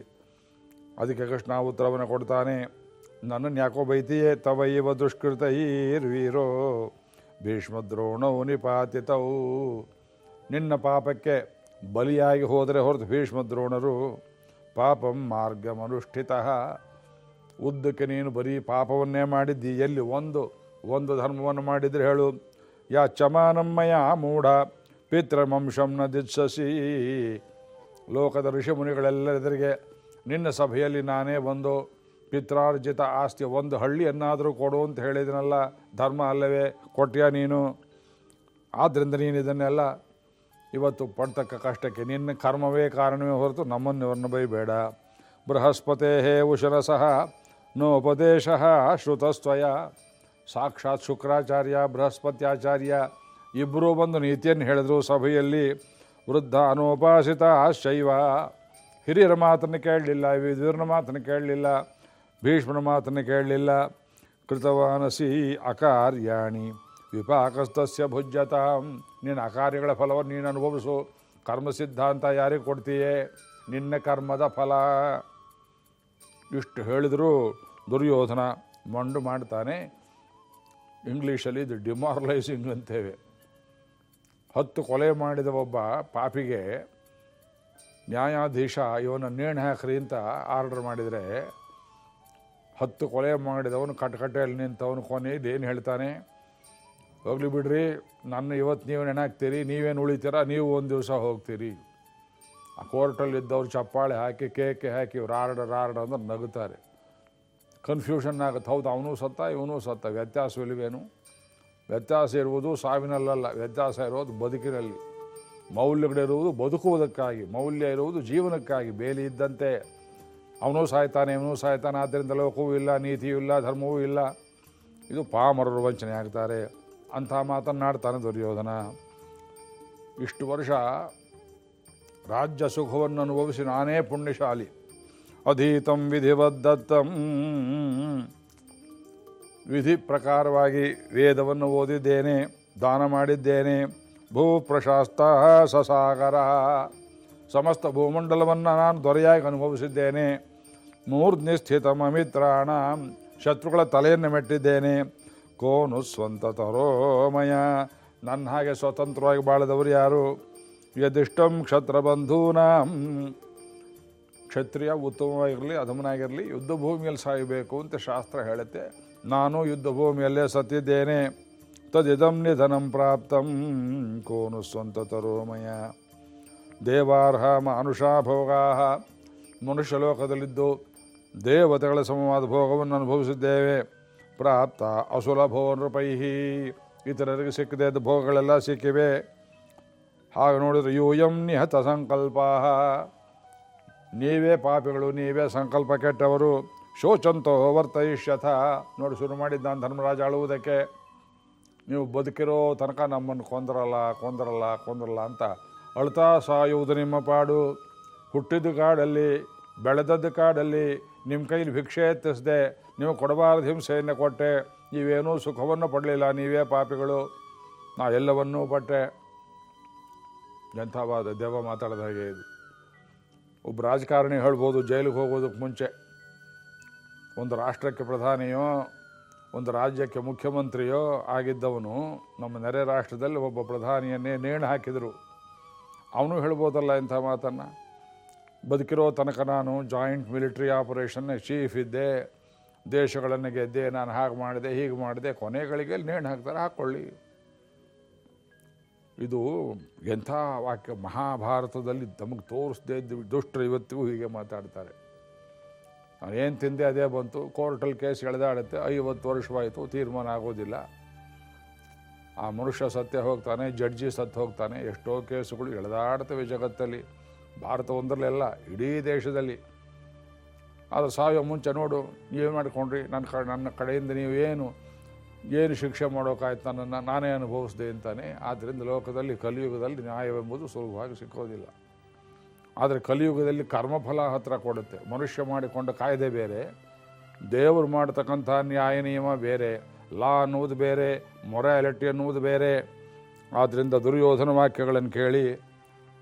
ಅದಕ್ಕೆ ಕೃಷ್ಣ ಉತ್ತರವನ್ನು ಕೊಡ್ತಾನೆ, ನನ್ನನ್ನು ಯಾಕೋ ಬೈತೀಯೇ? ತವ ಇವ ದುಷ್ಕೃತ ವೀರೋ ಭೀಷ್ಮದ್ರೋಣವು ನಿಪಾತಿತವು. ನಿನ್ನ ಪಾಪಕ್ಕೆ ಬಲಿಯಾಗಿ ಹೋದರೆ ಹೊರತು ಭೀಷ್ಮದ್ರೋಣರು ಪಾಪಂ ಮಾರ್ಗಮನುಷ್ಠಿತ. ಉದ್ದಕ್ಕೆ ನೀನು ಬರೀ ಪಾಪವನ್ನೇ ಮಾಡಿದ್ದಿ, ಎಲ್ಲಿ ಒಂದು ಒಂದು ಧರ್ಮವನ್ನು ಮಾಡಿದರೆ ಹೇಳು. ಯಾ ಚಮಾನಮ್ಮಯ ಮೂಢ ಪಿತೃವಂಶಂ ನ ದಿತ್ಸಸಿ. ಲೋಕದ ಋಷಿಮುನಿಗಳೆಲ್ಲರಿಗೆ ನಿನ್ನ ಸಭೆಯಲ್ಲಿ ನಾನೇ ಬಂದು ಪಿತ್ರಾರ್ಜಿತ ಆಸ್ತಿ ಒಂದು ಹಳ್ಳಿಯನ್ನಾದರೂ ಕೊಡು ಅಂತ ಹೇಳಿದನಲ್ಲ, ಧರ್ಮ ಅಲ್ಲವೇ, ಕೊಟ್ಟ್ಯಾ ನೀನು? ಆದ್ದರಿಂದ ನೀನು ಇದನ್ನೆಲ್ಲ ಇವತ್ತು ಪಡ್ತಕ್ಕ ಕಷ್ಟಕ್ಕೆ ನಿನ್ನ ಕರ್ಮವೇ ಕಾರಣವೇ ಹೊರತು ನಮ್ಮನ್ನು ಬೈಬೇಡ ಬೃಹಸ್ಪತೆ ಹೇ ಉಶರಸಃ, ನೋಪದೇಶ ಶ್ರುತಸ್ತ್ವಯ. ಸಾಕ್ಷಾತ್ ಶುಕ್ರಾಚಾರ್ಯ, ಬೃಹಸ್ಪತ್ಯಾಚಾರ್ಯ ಇಬ್ಬರೂ ಬಂದು ನೀತಿಯನ್ನು ಹೇಳಿದ್ರು ಸಭೆಯಲ್ಲಿ, ವೃದ್ಧ ಅನುಪಾಸಿತ ಶೈವ ಹಿರಿಯರ ಮಾತನ್ನು ಕೇಳಲಿಲ್ಲ, ವಿದುರನ ಮಾತನ್ನು ಕೇಳಲಿಲ್ಲ, ಭೀಷ್ಮನ ಮಾತನ್ನು ಕೇಳಲಿಲ್ಲ. ಕೃತವಾನಸಿ ಅಕಾರ್ಯಾಣಿ ವಿಪಾಕಸ್ತಸ್ಯ ಭುಜ್ಯತಾಂ ನಿನ್ನ ಅಕಾರ್ಯಗಳ ಫಲವನ್ನು ನೀನು ಅನುಭವಿಸು. ಕರ್ಮ ಸಿದ್ಧಾಂತ ಯಾರಿಗೆ ಕೊಡ್ತೀಯೇ? ನಿನ್ನ ಕರ್ಮದ ಫಲ. ಇಷ್ಟು ಹೇಳಿದರೂ ದುರ್ಯೋಧನ ಮಂಡು ಮಾಡ್ತಾನೆ. ಇಂಗ್ಲೀಷಲ್ಲಿ ಇದು ಡಿಮಾರಲೈಸಿಂಗ್ ಅಂತೇವೆ. ಹತ್ತು ಕೊಲೆ ಮಾಡಿದ ಒಬ್ಬ ಪಾಪಿಗೆ ನ್ಯಾಯಾಧೀಶ ಇವನ ನೇಣು ಹಾಕ್ರಿ ಅಂತ ಆರ್ಡರ್ ಮಾಡಿದರೆ ಹತ್ತು ಕೊಲೆ ಮಾಡಿದವನು ಕಟ್ಕಟ್ಟೆಯಲ್ಲಿ ನಿಂತವನು ಕೊನೆಯಲ್ಲಿ ಏನು ಹೇಳ್ತಾನೆ? ಹೋಗ್ಲಿ ಬಿಡ್ರಿ, ನನ್ನ ಇವತ್ತು ನೀವು ನೆನಾಕ್ತೀರಿ ನೀವೇನು ಉಳಿತೀರ, ನೀವು ಒಂದು ದಿವಸ ಹೋಗ್ತೀರಿ. ಆ ಕೋರ್ಟಲ್ಲಿ ಇದ್ದವ್ರು ಚಪ್ಪಾಳೆ ಹಾಕಿ, ಕೇಕೆ ಹಾಕಿ ಇವ್ರು ರಾರಡ ರಾರಡ ಅಂದ್ರೆ ನಗುತ್ತಾರೆ. ಕನ್ಫ್ಯೂಷನ್ ಆಗುತ್ತೆ. ಹೌದು, ಅವನು ಸತ್ತ, ಇವನು ಸತ್ತ. ವ್ಯತ್ಯಾಸವಿಲ್ವೇನು ವ್ಯತ್ಯಾಸ ಇರುವುದು ಸಾವಿನಲ್ಲಲ್ಲ. ವ್ಯತ್ಯಾಸ ಇರೋದು ಬದುಕಿನಲ್ಲಿ. ಮೌಲ್ಯಗಳಿರುವುದು ಬದುಕುವುದಕ್ಕಾಗಿ, ಮೌಲ್ಯ ಇರುವುದು ಜೀವನಕ್ಕಾಗಿ. ಬೇಲಿ ಇದ್ದಂತೆ ಅವನೂ ಸಾಯ್ತಾನೆ, ಇವನೂ ಸಾಯ್ತಾನೆ. ಆದ್ದರಿಂದ ಲೋಕವೂ ಇಲ್ಲ, ನೀತಿಯೂ ಇಲ್ಲ, ಧರ್ಮವೂ ಇಲ್ಲ. ಇದು ಪಾಮರರು ವಂಚನೆ ಆಗ್ತಾರೆ. ಅಂಥ ಮಾತನ್ನಾಡ್ತಾನೆ ದುರ್ಯೋಧನ. ಇಷ್ಟು ವರ್ಷ ರಾಜ್ಯ ಸುಖವನ್ನು ಅನುಭವಿಸಿ ನಾನೇ ಪುಣ್ಯಶಾಲಿ. ಅಧೀತಂ ವಿಧಿವದ್ದತ್ತಂ ವಿಧಿ ಪ್ರಕಾರವಾಗಿ ವೇದವನ್ನು ಓದಿದ್ದೇನೆ, ದಾನ ಮಾಡಿದ್ದೇನೆ. ಭೂಪ್ರಶಾಸ್ತ ಸಸಾಗರ. ಸಮಸ್ತ ಭೂಮಂಡಲವನ್ನು ನಾನು ದೊರೆಯಾಗಿ ಅನುಭವಿಸಿದ್ದೇನೆ. ಮೂರ್ಧ್ನಿ ಸ್ಥಿತ ಮಮಿತ್ರಾಣ ಶತ್ರುಗಳ ತಲೆಯನ್ನು ಮೆಟ್ಟಿದ್ದೇನೆ. ಕೋನು ಸ್ವಂತ ತರೋಮಯ. ನನ್ನ ಹಾಗೆ ಸ್ವತಂತ್ರವಾಗಿ ಬಾಳದವರು ಯಾರು? ಯದಿಷ್ಟಂ ಕ್ಷತ್ರ ಬಂಧೂನಾಂ ಕ್ಷತ್ರಿಯ ಉತ್ತಮವಾಗಿರಲಿ, ಅಧಮನಾಗಿರಲಿ ಯುದ್ಧ ಭೂಮಿಯಲ್ಲಿ ಸಾಯಬೇಕು ಅಂತ ಶಾಸ್ತ್ರ ಹೇಳುತ್ತೆ. ನಾನು ಯುದ್ಧ ಭೂಮಿಯಲ್ಲೇ ಸತ್ತಿದ್ದೇನೆ. ತದಿದಂ ನಿಧನಂ ಪ್ರಾಪ್ತಂ. ಕೋನು ಸ್ವಂತ ತರೋಮಯ. ದೇವಾರ್ಹ ಮಾನುಷಾ ಭೋಗಾಹ. ಮನುಷ್ಯ ಲೋಕದಲ್ಲಿದ್ದು ದೇವತೆಗಳ ಸಮವಾದ ಭೋಗವನ್ನು ಅನುಭವಿಸಿದ್ದೇವೆ. ಪ್ರಾಪ್ತ ಅಸುಲಭೋ ನೃಪೈಹಿ ಇತರರಿಗೆ ಸಿಕ್ಕದೆ ಅದು ಭೋಗಗಳೆಲ್ಲ ಸಿಕ್ಕಿವೆ. ಹಾಗೆ ನೋಡಿದ್ರೆ ಯೂಯಂ ನಿಹತ ಸಂಕಲ್ಪ ನೀವೇ ಪಾಪಿಗಳು, ನೀವೇ ಸಂಕಲ್ಪ ಕೆಟ್ಟವರು. ಶೋಚಂತೋ ವರ್ತಯಿಷ್ಯಥ. ನೋಡಿ ಶುರು ಮಾಡಿದ್ದ ನಾನು ಧರ್ಮರಾಜ ಆಳುವುದಕ್ಕೆ ನೀವು ಬದುಕಿರೋ ತನಕ ನಮ್ಮನ್ನು ಕೊಂದ್ರಲ್ಲ, ಕೊಂದರಲ್ಲ ಕೊಂದರಲ್ಲ ಅಂತ ಅಳ್ತಾ ಸಾಯುವುದು ನಿಮ್ಮ ಪಾಡು. ಹುಟ್ಟಿದ ಕಾಡಲ್ಲಿ, ಬೆಳೆದದ್ದು ಕಾಡಲ್ಲಿ ನಿಮ್ಮ ಕೈಲಿ ಭಿಕ್ಷೆ ಎತ್ತಿಸ್ದೆ ನೀವು ಕೊಡಬಾರದು ಹಿಂಸೆಯನ್ನು ಕೊಟ್ಟೆ, ನೀವೇನೂ ಸುಖವನ್ನು ಪಡಲಿಲ್ಲ, ನೀವೇ ಪಾಪಿಗಳು. ನಾ ಎಲ್ಲವನ್ನೂ ಪಟ್ಟೆ. ಎಂಥವಾದ ದೇವ ಮಾತಾಡಿದ ಹಾಗೆ ಇದು. ಒಬ್ಬ ರಾಜಕಾರಣಿ ಹೇಳ್ಬೋದು, ಜೈಲಿಗೆ ಹೋಗೋದಕ್ಕೆ ಮುಂಚೆ. ಒಂದು ರಾಷ್ಟ್ರಕ್ಕೆ ಪ್ರಧಾನಿಯೋ, ಒಂದು ರಾಜ್ಯಕ್ಕೆ ಮುಖ್ಯಮಂತ್ರಿಯೋ ಆಗಿದ್ದವನು, ನಮ್ಮ ನೆರೆ ರಾಷ್ಟ್ರದಲ್ಲಿ ಒಬ್ಬ ಪ್ರಧಾನಿಯನ್ನೇ ನೇಣು ಹಾಕಿದರು. ಅವನು ಹೇಳ್ಬೋದಲ್ಲ ಇಂಥ ಮಾತನ್ನು. ಬದುಕಿರೋ ತನಕ ನಾನು ಜಾಯಿಂಟ್ ಮಿಲಿಟ್ರಿ ಆಪರೇಷನ್ ಚೀಫ್ ಇದ್ದೆ. ದೇಶಗಳನ್ನು ಗೆದ್ದೆ, ನಾನು ಹಾಗೆ ಮಾಡಿದೆ, ಹೀಗೆ ಮಾಡಿದೆ. ಕೊನೆಗಳಿಗೆ ನೇಣು ಹಾಕ್ತಾರೆ ಹಾಕ್ಕೊಳ್ಳಿ ಇದು ಎಂಥ ವಾಕ್ಯ ಮಹಾಭಾರತದಲ್ಲಿ ತಮಗೆ ತೋರಿಸದೇ ದುಷ್ಟರು ಇವತ್ತಿಗೂ ಹೀಗೆ ಮಾತಾಡ್ತಾರೆ. ಏನು ತಿಂದೆ ಅದೇ ಬಂತು. ಕೋರ್ಟಲ್ಲಿ ಕೇಸ್ ಎಳೆದಾಡುತ್ತೆ. ಐವತ್ತು ವರ್ಷವಾಯಿತು, ತೀರ್ಮಾನ ಆಗೋದಿಲ್ಲ. ಆ ಮನುಷ್ಯ ಸತ್ಯ ಹೋಗ್ತಾನೆ, ಜಡ್ಜಿ ಸತ್ತು ಹೋಗ್ತಾನೆ. ಎಷ್ಟೋ ಕೇಸುಗಳು ಎಳೆದಾಡ್ತವೆ ಜಗತ್ತಲ್ಲಿ. ಭಾರತ ಒಂದರಲ್ಲೆಲ್ಲ ಇಡೀ ದೇಶದಲ್ಲಿ. ಆದರೆ ಸಾಯೋ ಮುಂಚೆ ನೋಡು ನೀವೇ ಮಾಡಿಕೊಂಡ್ರಿ? ನನ್ನ ಕ, ನನ್ನ ಕಡೆಯಿಂದ ನೀವೇನು, ಏನು ಶಿಕ್ಷೆ ಮಾಡೋಕ್ಕಾಯ್ತು ನನ್ನನ್ನು ನಾನೇ ಅನುಭವಿಸಿದೆ ಅಂತಾನೆ. ಆದ್ದರಿಂದ ಲೋಕದಲ್ಲಿ ಕಲಿಯುಗದಲ್ಲಿ ನ್ಯಾಯವೆಂಬುದು ಸುಲಭವಾಗಿ ಸಿಕ್ಕೋದಿಲ್ಲ. ಆದರೆ ಕಲಿಯುಗದಲ್ಲಿ ಕರ್ಮಫಲ ಹತ್ರ ಕೊಡುತ್ತೆ. ಮನುಷ್ಯ ಮಾಡಿಕೊಂಡ ಕಾಯ್ದೆ ಬೇರೆ, ದೇವರು ಮಾಡ್ತಕ್ಕಂಥ ನ್ಯಾಯ ನಿಯಮ ಬೇರೆ, ಲಾ ಅನ್ನುವುದು ಬೇರೆ ಮೊರಾಲಿಟಿ ಅನ್ನುವುದು ಬೇರೆ. ಆದ್ದರಿಂದ ದುರ್ಯೋಧನ ವಾಕ್ಯಗಳನ್ನು ಕೇಳಿ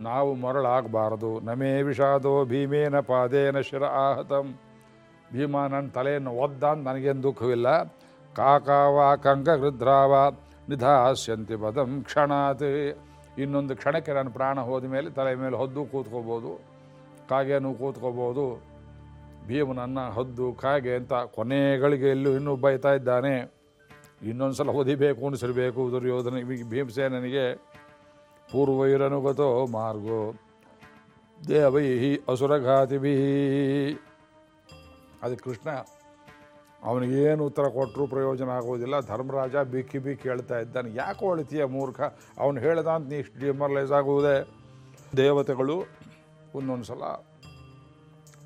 ನಾವು ಮರಳಾಗಬಾರದು. ನಮೇ ವಿಷಾದೋ ಭೀಮೇನ ಪಾದೇನ ಶಿರ ಆಹತಂ. ಭೀಮ ನನ್ನ ತಲೆಯನ್ನು ಒದ್ದ ಅಂತ ನನಗೇನು ದುಃಖವಿಲ್ಲ. ಕಾಕಾವ ಕಂಕ ಹೃದ್ರಾವ ನಿಧಾಸ್ಯಂತಿ ಪದಂ ಕ್ಷಣಾತ್. ಇನ್ನೊಂದು ಕ್ಷಣಕ್ಕೆ ನನ್ನ ಪ್ರಾಣ ಹೋದ ಮೇಲೆ ತಲೆ ಮೇಲೆ ಹೊದ್ದು ಕೂತ್ಕೋಬೋದು. ಕಾಗೆನೂ ಕೂತ್ಕೋಬೋದು. ಭೀಮನನ್ನ ಹದ್ದು ಕಾಗೆ ಅಂತ ಕೊನೆಗಳಿಗೆ ಎಲ್ಲೂ ಇನ್ನೂ ಬೈತಾ ಇದ್ದಾನೆ. ಇನ್ನೊಂದು ಸಲ ಹೊದಿಬೇಕು ಅನಿಸಿರಬೇಕು ದುರ್ಯೋಧನ, ಭೀಮಸೇನನಿಗೆ. ಪೂರ್ವೈರನುಗತೋ ಮಾರ್ಗೋ ದೇವೈ ಅಸುರಘಾತಿಭಿ ಅದಕ್ಕೆ ಕೃಷ್ಣ ಅವನಿಗೇನು ಉತ್ತರ ಕೊಟ್ಟರು ಪ್ರಯೋಜನ ಆಗೋದಿಲ್ಲ ಧರ್ಮರಾಜ ಬಿಕ್ಕಿ ಬಿಕ್ಕಿ ಹೇಳ್ತಾ ಇದ್ದಾನೆ ಯಾಕೆ ಹೊಳಿತೀಯ ಮೂರ್ಖ ಅವನು ಹೇಳ್ದ ಅಂತ ನೀ ಡಿಮರ್ಲೈಸ್ ಆಗುವುದೇ ದೇವತೆಗಳು ಒಂದೊಂದು ಸಲ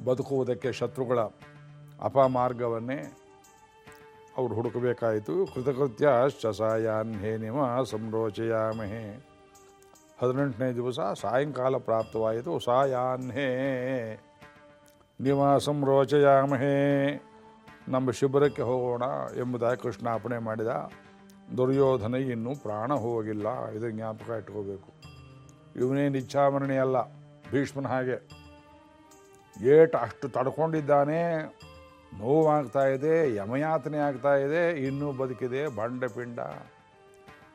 ಬದುಕುವುದಕ್ಕೆ ಶತ್ರುಗಳ ಅಪಮಾರ್ಗವನ್ನೇ ಅವ್ರು ಹುಡುಕಬೇಕಾಯಿತು ಕೃತಕೃತ್ಯ ಶಸಾಯಾನ್ಹೇ ನಿಮ ಸಂರೋಚಯಾಮಹೇ ಹದಿನೆಂಟನೇ ದಿವಸ ಸಾಯಂಕಾಲ ಪ್ರಾಪ್ತವಾಯಿತು. ಸಾಯಾಹ್ನೇ. ನಿವಾಸಂ ರೋಚಯಾಮಹೇ. ನಮ್ಮ ಶಿಬಿರಕ್ಕೆ ಹೋಗೋಣ ಎಂಬುದಾಗಿ ಕೃಷ್ಣ ಅಪಣೆ ಮಾಡಿದ. ದುರ್ಯೋಧನ ಇನ್ನೂ ಪ್ರಾಣ ಹೋಗಿಲ್ಲ. ಇದು ಜ್ಞಾಪಕ ಇಟ್ಕೋಬೇಕು. ಇವನೇನು ಇಚ್ಛಾಮರಣಿ ಅಲ್ಲ. ಭೀಷ್ಮನ ಹಾಗೆ. ಏಟ್ ಅಷ್ಟು ತಡ್ಕೊಂಡಿದ್ದಾನೆ. ನೋವಾಗ್ತಾ ಇದೆ, ಯಮಯಾತನೆ ಆಗ್ತಾ ಇದೆ, ಇನ್ನೂ ಬದುಕಿದೆ, ಬಂಡಪಿಂಡ.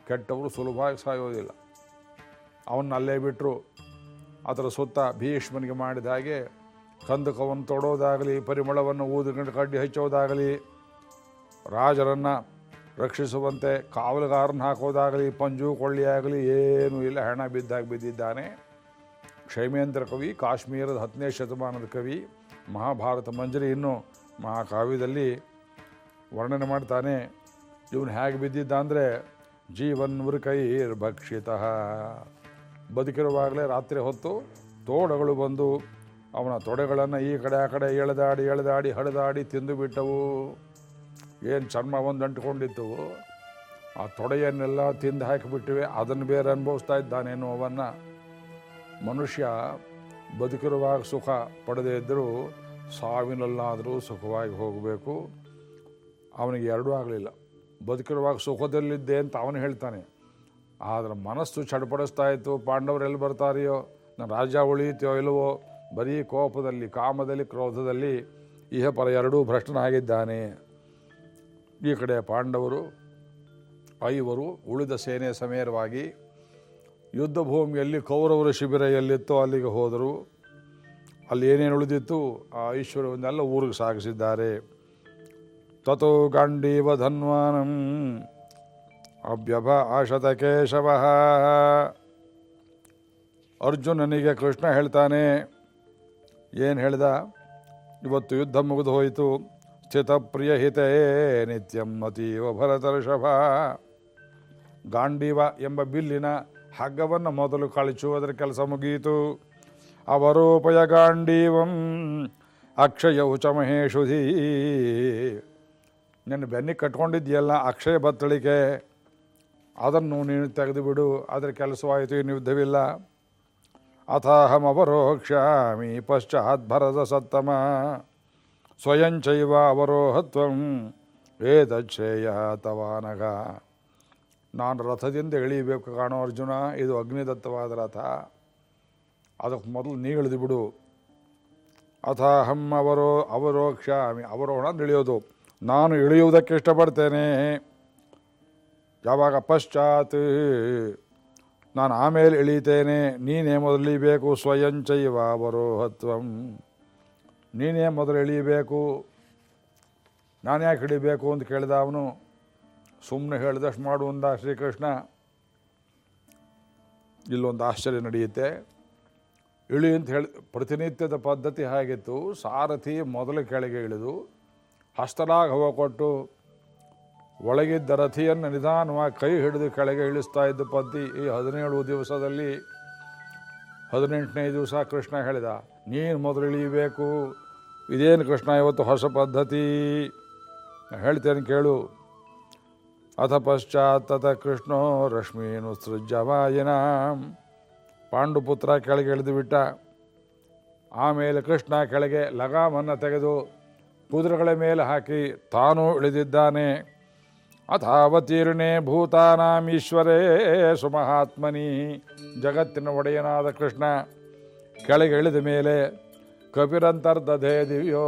ಕೆಟ್ಟವರು ಸುಲಭವಾಗಿ ಸಾಯೋದಿಲ್ಲ. ಅವನ್ನ ಅಲ್ಲೇ ಬಿಟ್ಟರು ಅದರ ಸುತ್ತ ಭೀಷ್ಮನಿಗೆ ಮಾಡಿದ ಹಾಗೆ ಕಂದಕವನ್ನು ತೊಡೋದಾಗಲಿ, ಪರಿಮಳವನ್ನು ಊದುಕೊಂಡು ಕಡ್ಡಿ ಹಚ್ಚೋದಾಗಲಿ, ರಾಜರನ್ನು ರಕ್ಷಿಸುವಂತೆ ಕಾವಲುಗಾರನ ಹಾಕೋದಾಗಲಿ, ಪಂಜು ಕೊಳ್ಳಿಯಾಗಲಿ ಏನೂ ಇಲ್ಲ. ಹೆಣ ಬಿದ್ದಾಗ ಬಿದ್ದಿದ್ದಾನೆ. ಕ್ಷೈಮೇಂದ್ರ ಕವಿ, ಕಾಶ್ಮೀರದ ಹತ್ತನೇ ಶತಮಾನದ ಕವಿ, ಮಹಾಭಾರತ ಮಂಜರಿ ಇನ್ನು ಮಹಾಕಾವ್ಯದಲ್ಲಿ ವರ್ಣನೆ ಮಾಡ್ತಾನೆ. ಇವನು ಹೇಗೆ ಬಿದ್ದಿದ್ದ ಅಂದರೆ ಜೀವನ್ವೃಕೈರ್ ಭಕ್ಷಿತ. ಬದುಕಿರುವಾಗಲೇ ರಾತ್ರಿ ಹೊತ್ತು ತೋಡಗಳು ಬಂದು ಅವನ ತೊಡೆಗಳನ್ನು ಈ ಕಡೆ ಆ ಕಡೆ ಎಳೆದಾಡಿ ಎಳೆದಾಡಿ ಹಡಿದಾಡಿ ತಿಂದು ಬಿಟ್ಟವು. ಏನು ಚರ್ಮ ಒಂದು ಅಂಟ್ಕೊಂಡಿತ್ತು? ಆ ತೊಡೆಯನ್ನೆಲ್ಲ ತಿಂದು ಹಾಕಿಬಿಟ್ಟಿವೆ. ಅದನ್ನು ಬೇರೆ ಅನುಭವಿಸ್ತಾ ಇದ್ದಾನೇನು ಅವನ್ನು. ಮನುಷ್ಯ ಬದುಕಿರುವಾಗ ಸುಖ ಪಡೆದೇ ಇದ್ದರೂ ಸಾವಿನಲ್ಲಾದರೂ ಸುಖವಾಗಿ ಹೋಗಬೇಕು. ಅವನಿಗೆ ಎರಡೂ ಆಗಲಿಲ್ಲ. ಬದುಕಿರುವಾಗ ಸುಖದಲ್ಲಿದ್ದೆ ಅಂತ ಅವನು ಹೇಳ್ತಾನೆ. ಆದರೆ ಮನಸ್ಸು ಚಡಪಡಿಸ್ತಾ ಇತ್ತು, ಪಾಂಡವರು ಎಲ್ಲಿ ಬರ್ತಾರೆಯೋ ನನ್ನ ರಾಜ್ಯ ಉಳಿಯುತ್ತೋ ಇಲ್ಲವೋ, ಬರೀ ಕೋಪದಲ್ಲಿ, ಕಾಮದಲ್ಲಿ, ಕ್ರೋಧದಲ್ಲಿ ಇಹ ಪರ ಎರಡೂ ಭ್ರಷ್ಟನಾಗಿದ್ದಾನೆ. ಈ ಕಡೆ ಪಾಂಡವರು, ಐವರು ಉಳಿದ ಸೇನೆ ಸಮೇರವಾಗಿ ಯುದ್ಧ ಭೂಮಿಯಲ್ಲಿ ಕೌರವರ ಶಿಬಿರ ಎಲ್ಲಿತ್ತೋ ಅಲ್ಲಿಗೆ ಹೋದರು. ಅಲ್ಲಿ ಏನೇನು ಉಳಿದಿತ್ತು, ಆ ಐಶ್ವರ್ಯವನ್ನೆಲ್ಲ ಊರಿಗೆ ಸಾಗಿಸಿದ್ದಾರೆ. ತಥೋ ಗಾಂಡೀವ ಧನ್ವಾನಂ. ಅಭ್ಯಭ ಆಶತ ಕೇಶವ ಅರ್ಜುನನಿಗೆ ಕೃಷ್ಣ ಹೇಳ್ತಾನೆ, ಏನು ಹೇಳ್ದ? ಇವತ್ತು ಯುದ್ಧ ಮುಗಿದು ಹೋಯಿತು. ಸ್ಥಿತಪ್ರಿಯ ಹಿತೇ ನಿತ್ಯಂ ಅತೀವ ಭರತರ್ಷಭ. ಗಾಂಡೀವ ಎಂಬ ಬಿಲ್ಲಿನ ಹಗ್ಗವನ್ನು ಮೊದಲು ಕಳಚು ಅದರ ಕೆಲಸ ಮುಗಿಯಿತು ಅವರೋಪಯ ಗಾಂಡೀವಂ, ಅಕ್ಷಯೌ ಚ ಮಹೇಶುಧಿ. ನಿನ್ನ ಬೆನ್ನಿಗೆ ಕಟ್ಕೊಂಡಿದ್ಯಲ್ಲ ಅಕ್ಷಯ ಬತ್ತಳಿಕೆ ಅದನ್ನು ನೀನು ತೆಗೆದು ಬಿಡು ಅದರ ಕೆಲಸವಾಯಿತು ಏನು ಯುದ್ಧವಿಲ್ಲ. ಅಥಾಹಮವರೋಕ್ಷಾಮಿ ಪಶ್ಚಾತ್ ಭರದ ಸತ್ತಮ. ಸ್ವಯಂಚೈವ ಅವರೋಹತ್ವಂ ಏತಚ್ಛೇಯ ತವಾನಗ ನಾನು ರಥದಿಂದ ಇಳಿಯಬೇಕು ಕಾಣೋ ಅರ್ಜುನ, ಇದು ಅಗ್ನಿದತ್ತವಾದ ರಥ. ಅದಕ್ಕೆ ಮೊದಲು ನೀ ಇಳಿದು ಬಿಡು. ಅಥಾಹಂ ಅವರೋ ಅವರೋಕ್ಷಾಮಿ ಅವರೋಹಣ ಇಳಿಯೋದು ನಾನು ಇಳಿಯುವುದಕ್ಕೆ ಇಷ್ಟಪಡ್ತೇನೆ. ಯಾವಾಗ ಪಶ್ಚಾತ್ ನಾನು ಆಮೇಲೆ ಇಳಿತೇನೆ, ನೀನೇ ಮೊದಲು ಇಳಿಬೇಕು ಸ್ವಯಂಚೈವ ಬರೋಹತ್ವಂ ನೀನೇ ಮೊದಲು ಇಳಿಬೇಕು, ನಾನು ಯಾಕೆ ಹಿಡಿಬೇಕು ಅಂತ ಕೇಳಿದ ಅವನು ಸುಮ್ಮನೆ ಹೇಳಿದಷ್ಟು ಮಾಡು ಅಂದ ಶ್ರೀಕೃಷ್ಣ. ಇಲ್ಲೊಂದು ಆಶ್ಚರ್ಯ ನಡೆಯುತ್ತೆ. ಇಳಿ ಅಂತ ಹೇಳಿ, ಪ್ರತಿನಿತ್ಯದ ಪದ್ಧತಿ ಹಾಗಿತ್ತು. ಸಾರಥಿ ಮೊದಲು ಕೆಳಗೆ ಇಳಿದು ಹಸ್ತಲಾಗ ಹೋಗ ಕೊಟ್ಟು ಒಳಗಿದ್ದ ರಥಿಯನ್ನು ನಿಧಾನವಾಗಿ ಕೈ ಹಿಡಿದು ಕೆಳಗೆ ಇಳಿಸ್ತಾ ಇದ್ದ ಪದ್ಧತಿ ಈ ಹದಿನೇಳು ದಿವಸದಲ್ಲಿ ಹದಿನೆಂಟನೇ ದಿವಸ ಕೃಷ್ಣ ಹೇಳಿದ, ನೀನು ಮೊದಲು ಇಳಿಯಬೇಕು. ಇದೇನು ಕೃಷ್ಣ ಇವತ್ತು ಹೊಸ ಪದ್ಧತಿ? ಹೇಳ್ತೇನೆ ಕೇಳು. ಅಥ ಪಶ್ಚಾತ್ ತತ ಕೃಷ್ಣೋ ರಶ್ಮೀನು ಸೃಜವಾಯಿನ ಪಾಂಡುಪುತ್ರ ಕೆಳಗೆ ಇಳಿದು ಬಿಟ್ಟ. ಆಮೇಲೆ ಕೃಷ್ಣ ಕೆಳಗೆ ಲಗಾಮನ್ನು ತೆಗೆದು ಕುದುರೆಗಳ ಮೇಲೆ ಹಾಕಿ ತಾನೂ ಇಳಿದಿದ್ದಾನೆ. ಅಥಾವತೀರ್ಣೆ ಭೂತಾನಾಮೀಶ್ವರೇ ಸುಮಹಾತ್ಮನಿ. ಜಗತ್ತಿನ ಒಡೆಯನಾದ ಕೃಷ್ಣ, ಕೆಳಗೆ ಇಳಿದ ಮೇಲೆ ಕಪಿರಂತರ್ದಧೇ ದಿವ್ಯೋ.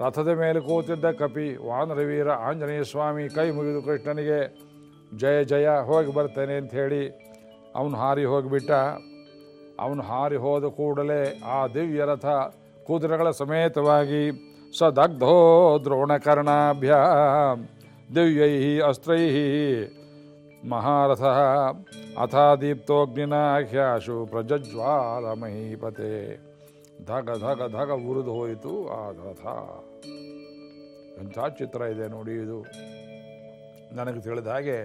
ರಥದ ಮೇಲೆ ಕೂತಿದ್ದ ಕಪಿ, ವಾನರವೀರ, ಆಂಜನೇಯ ಸ್ವಾಮಿ, ಕೈ ಮುಗಿದು ಕೃಷ್ಣನಿಗೆ, ಜಯ ಜಯ, ಹೋಗಿ ಬರ್ತೇನೆ ಅಂತ ಹೇಳಿ ಅವನು ಹಾರಿ ಹೋಗಿಬಿಟ್ಟ. ಅವನು ಹಾರಿ ಹೋದ ಕೂಡಲೇ ಆ ದಿವ್ಯ ರಥ ಕುದುರೆಗಳ ಸಮೇತವಾಗಿ ಸ ದಗ್ಧೋ ದ್ರೋಣಕರ್ಣಾಭ್ಯ. ದಿವ್ಯೈ ಅಸ್ತ್ರೈ ಮಹಾರಥ ಅಥಾ ದೀಪ್ತೋಗ್ನಿನಾಖ್ಯಾಶು ಪ್ರಜ್ವಾಲ ಮಹೀಪತೆ ಧಗ ಧಗ ಧಗ ಉರಿದು ಹೋಯಿತು ಆ ರಥ. ಎಂಥ ಚಿತ್ರ ಇದೆ ನೋಡಿ ಇದು. ನನಗೆ ತಿಳಿದ ಹಾಗೆ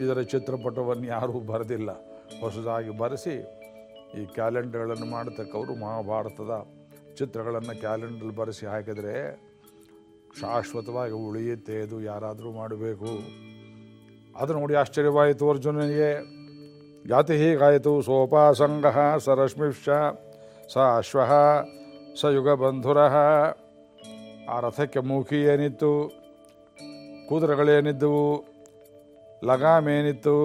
ಇದರ ಚಿತ್ರಪಟವನ್ನು ಯಾರೂ ಬರೆದಿಲ್ಲ. ಹೊಸದಾಗಿ ಬರೆಸಿ ಈ ಕ್ಯಾಲೆಂಡರ್ಗಳನ್ನು ಮಾಡತಕ್ಕವರು ಮಹಾಭಾರತದ ಚಿತ್ರಗಳನ್ನು ಕ್ಯಾಲೆಂಡರ್ ಬರೆಸಿ ಹಾಕಿದರೆ ಶಾಶ್ವತವಾಗಿ ಉಳಿಯುತ್ತೆ ಯಾರಾದರೂ ಮಾಡಬೇಕು. ಅದು ನೋಡಿ ಆಶ್ಚರ್ಯವಾಯಿತು ಅರ್ಜುನನಿಗೆ. ಜಾತಿ ಹೀಗಾಯಿತು ಸೋಪಾಸಂಗ ಸ ರಶ್ಮಿಶ್ಚ ಸ ಅಶ್ವ ಸ ಯುಗಬಂಧುರ. ಆ ರಥಕ್ಕೆ ಮೂಕಿ ಏನಿತ್ತು? ಕುದುರೆಗಳೇನಿದ್ದವು ಲಗಾಮೇನಿತ್ತು?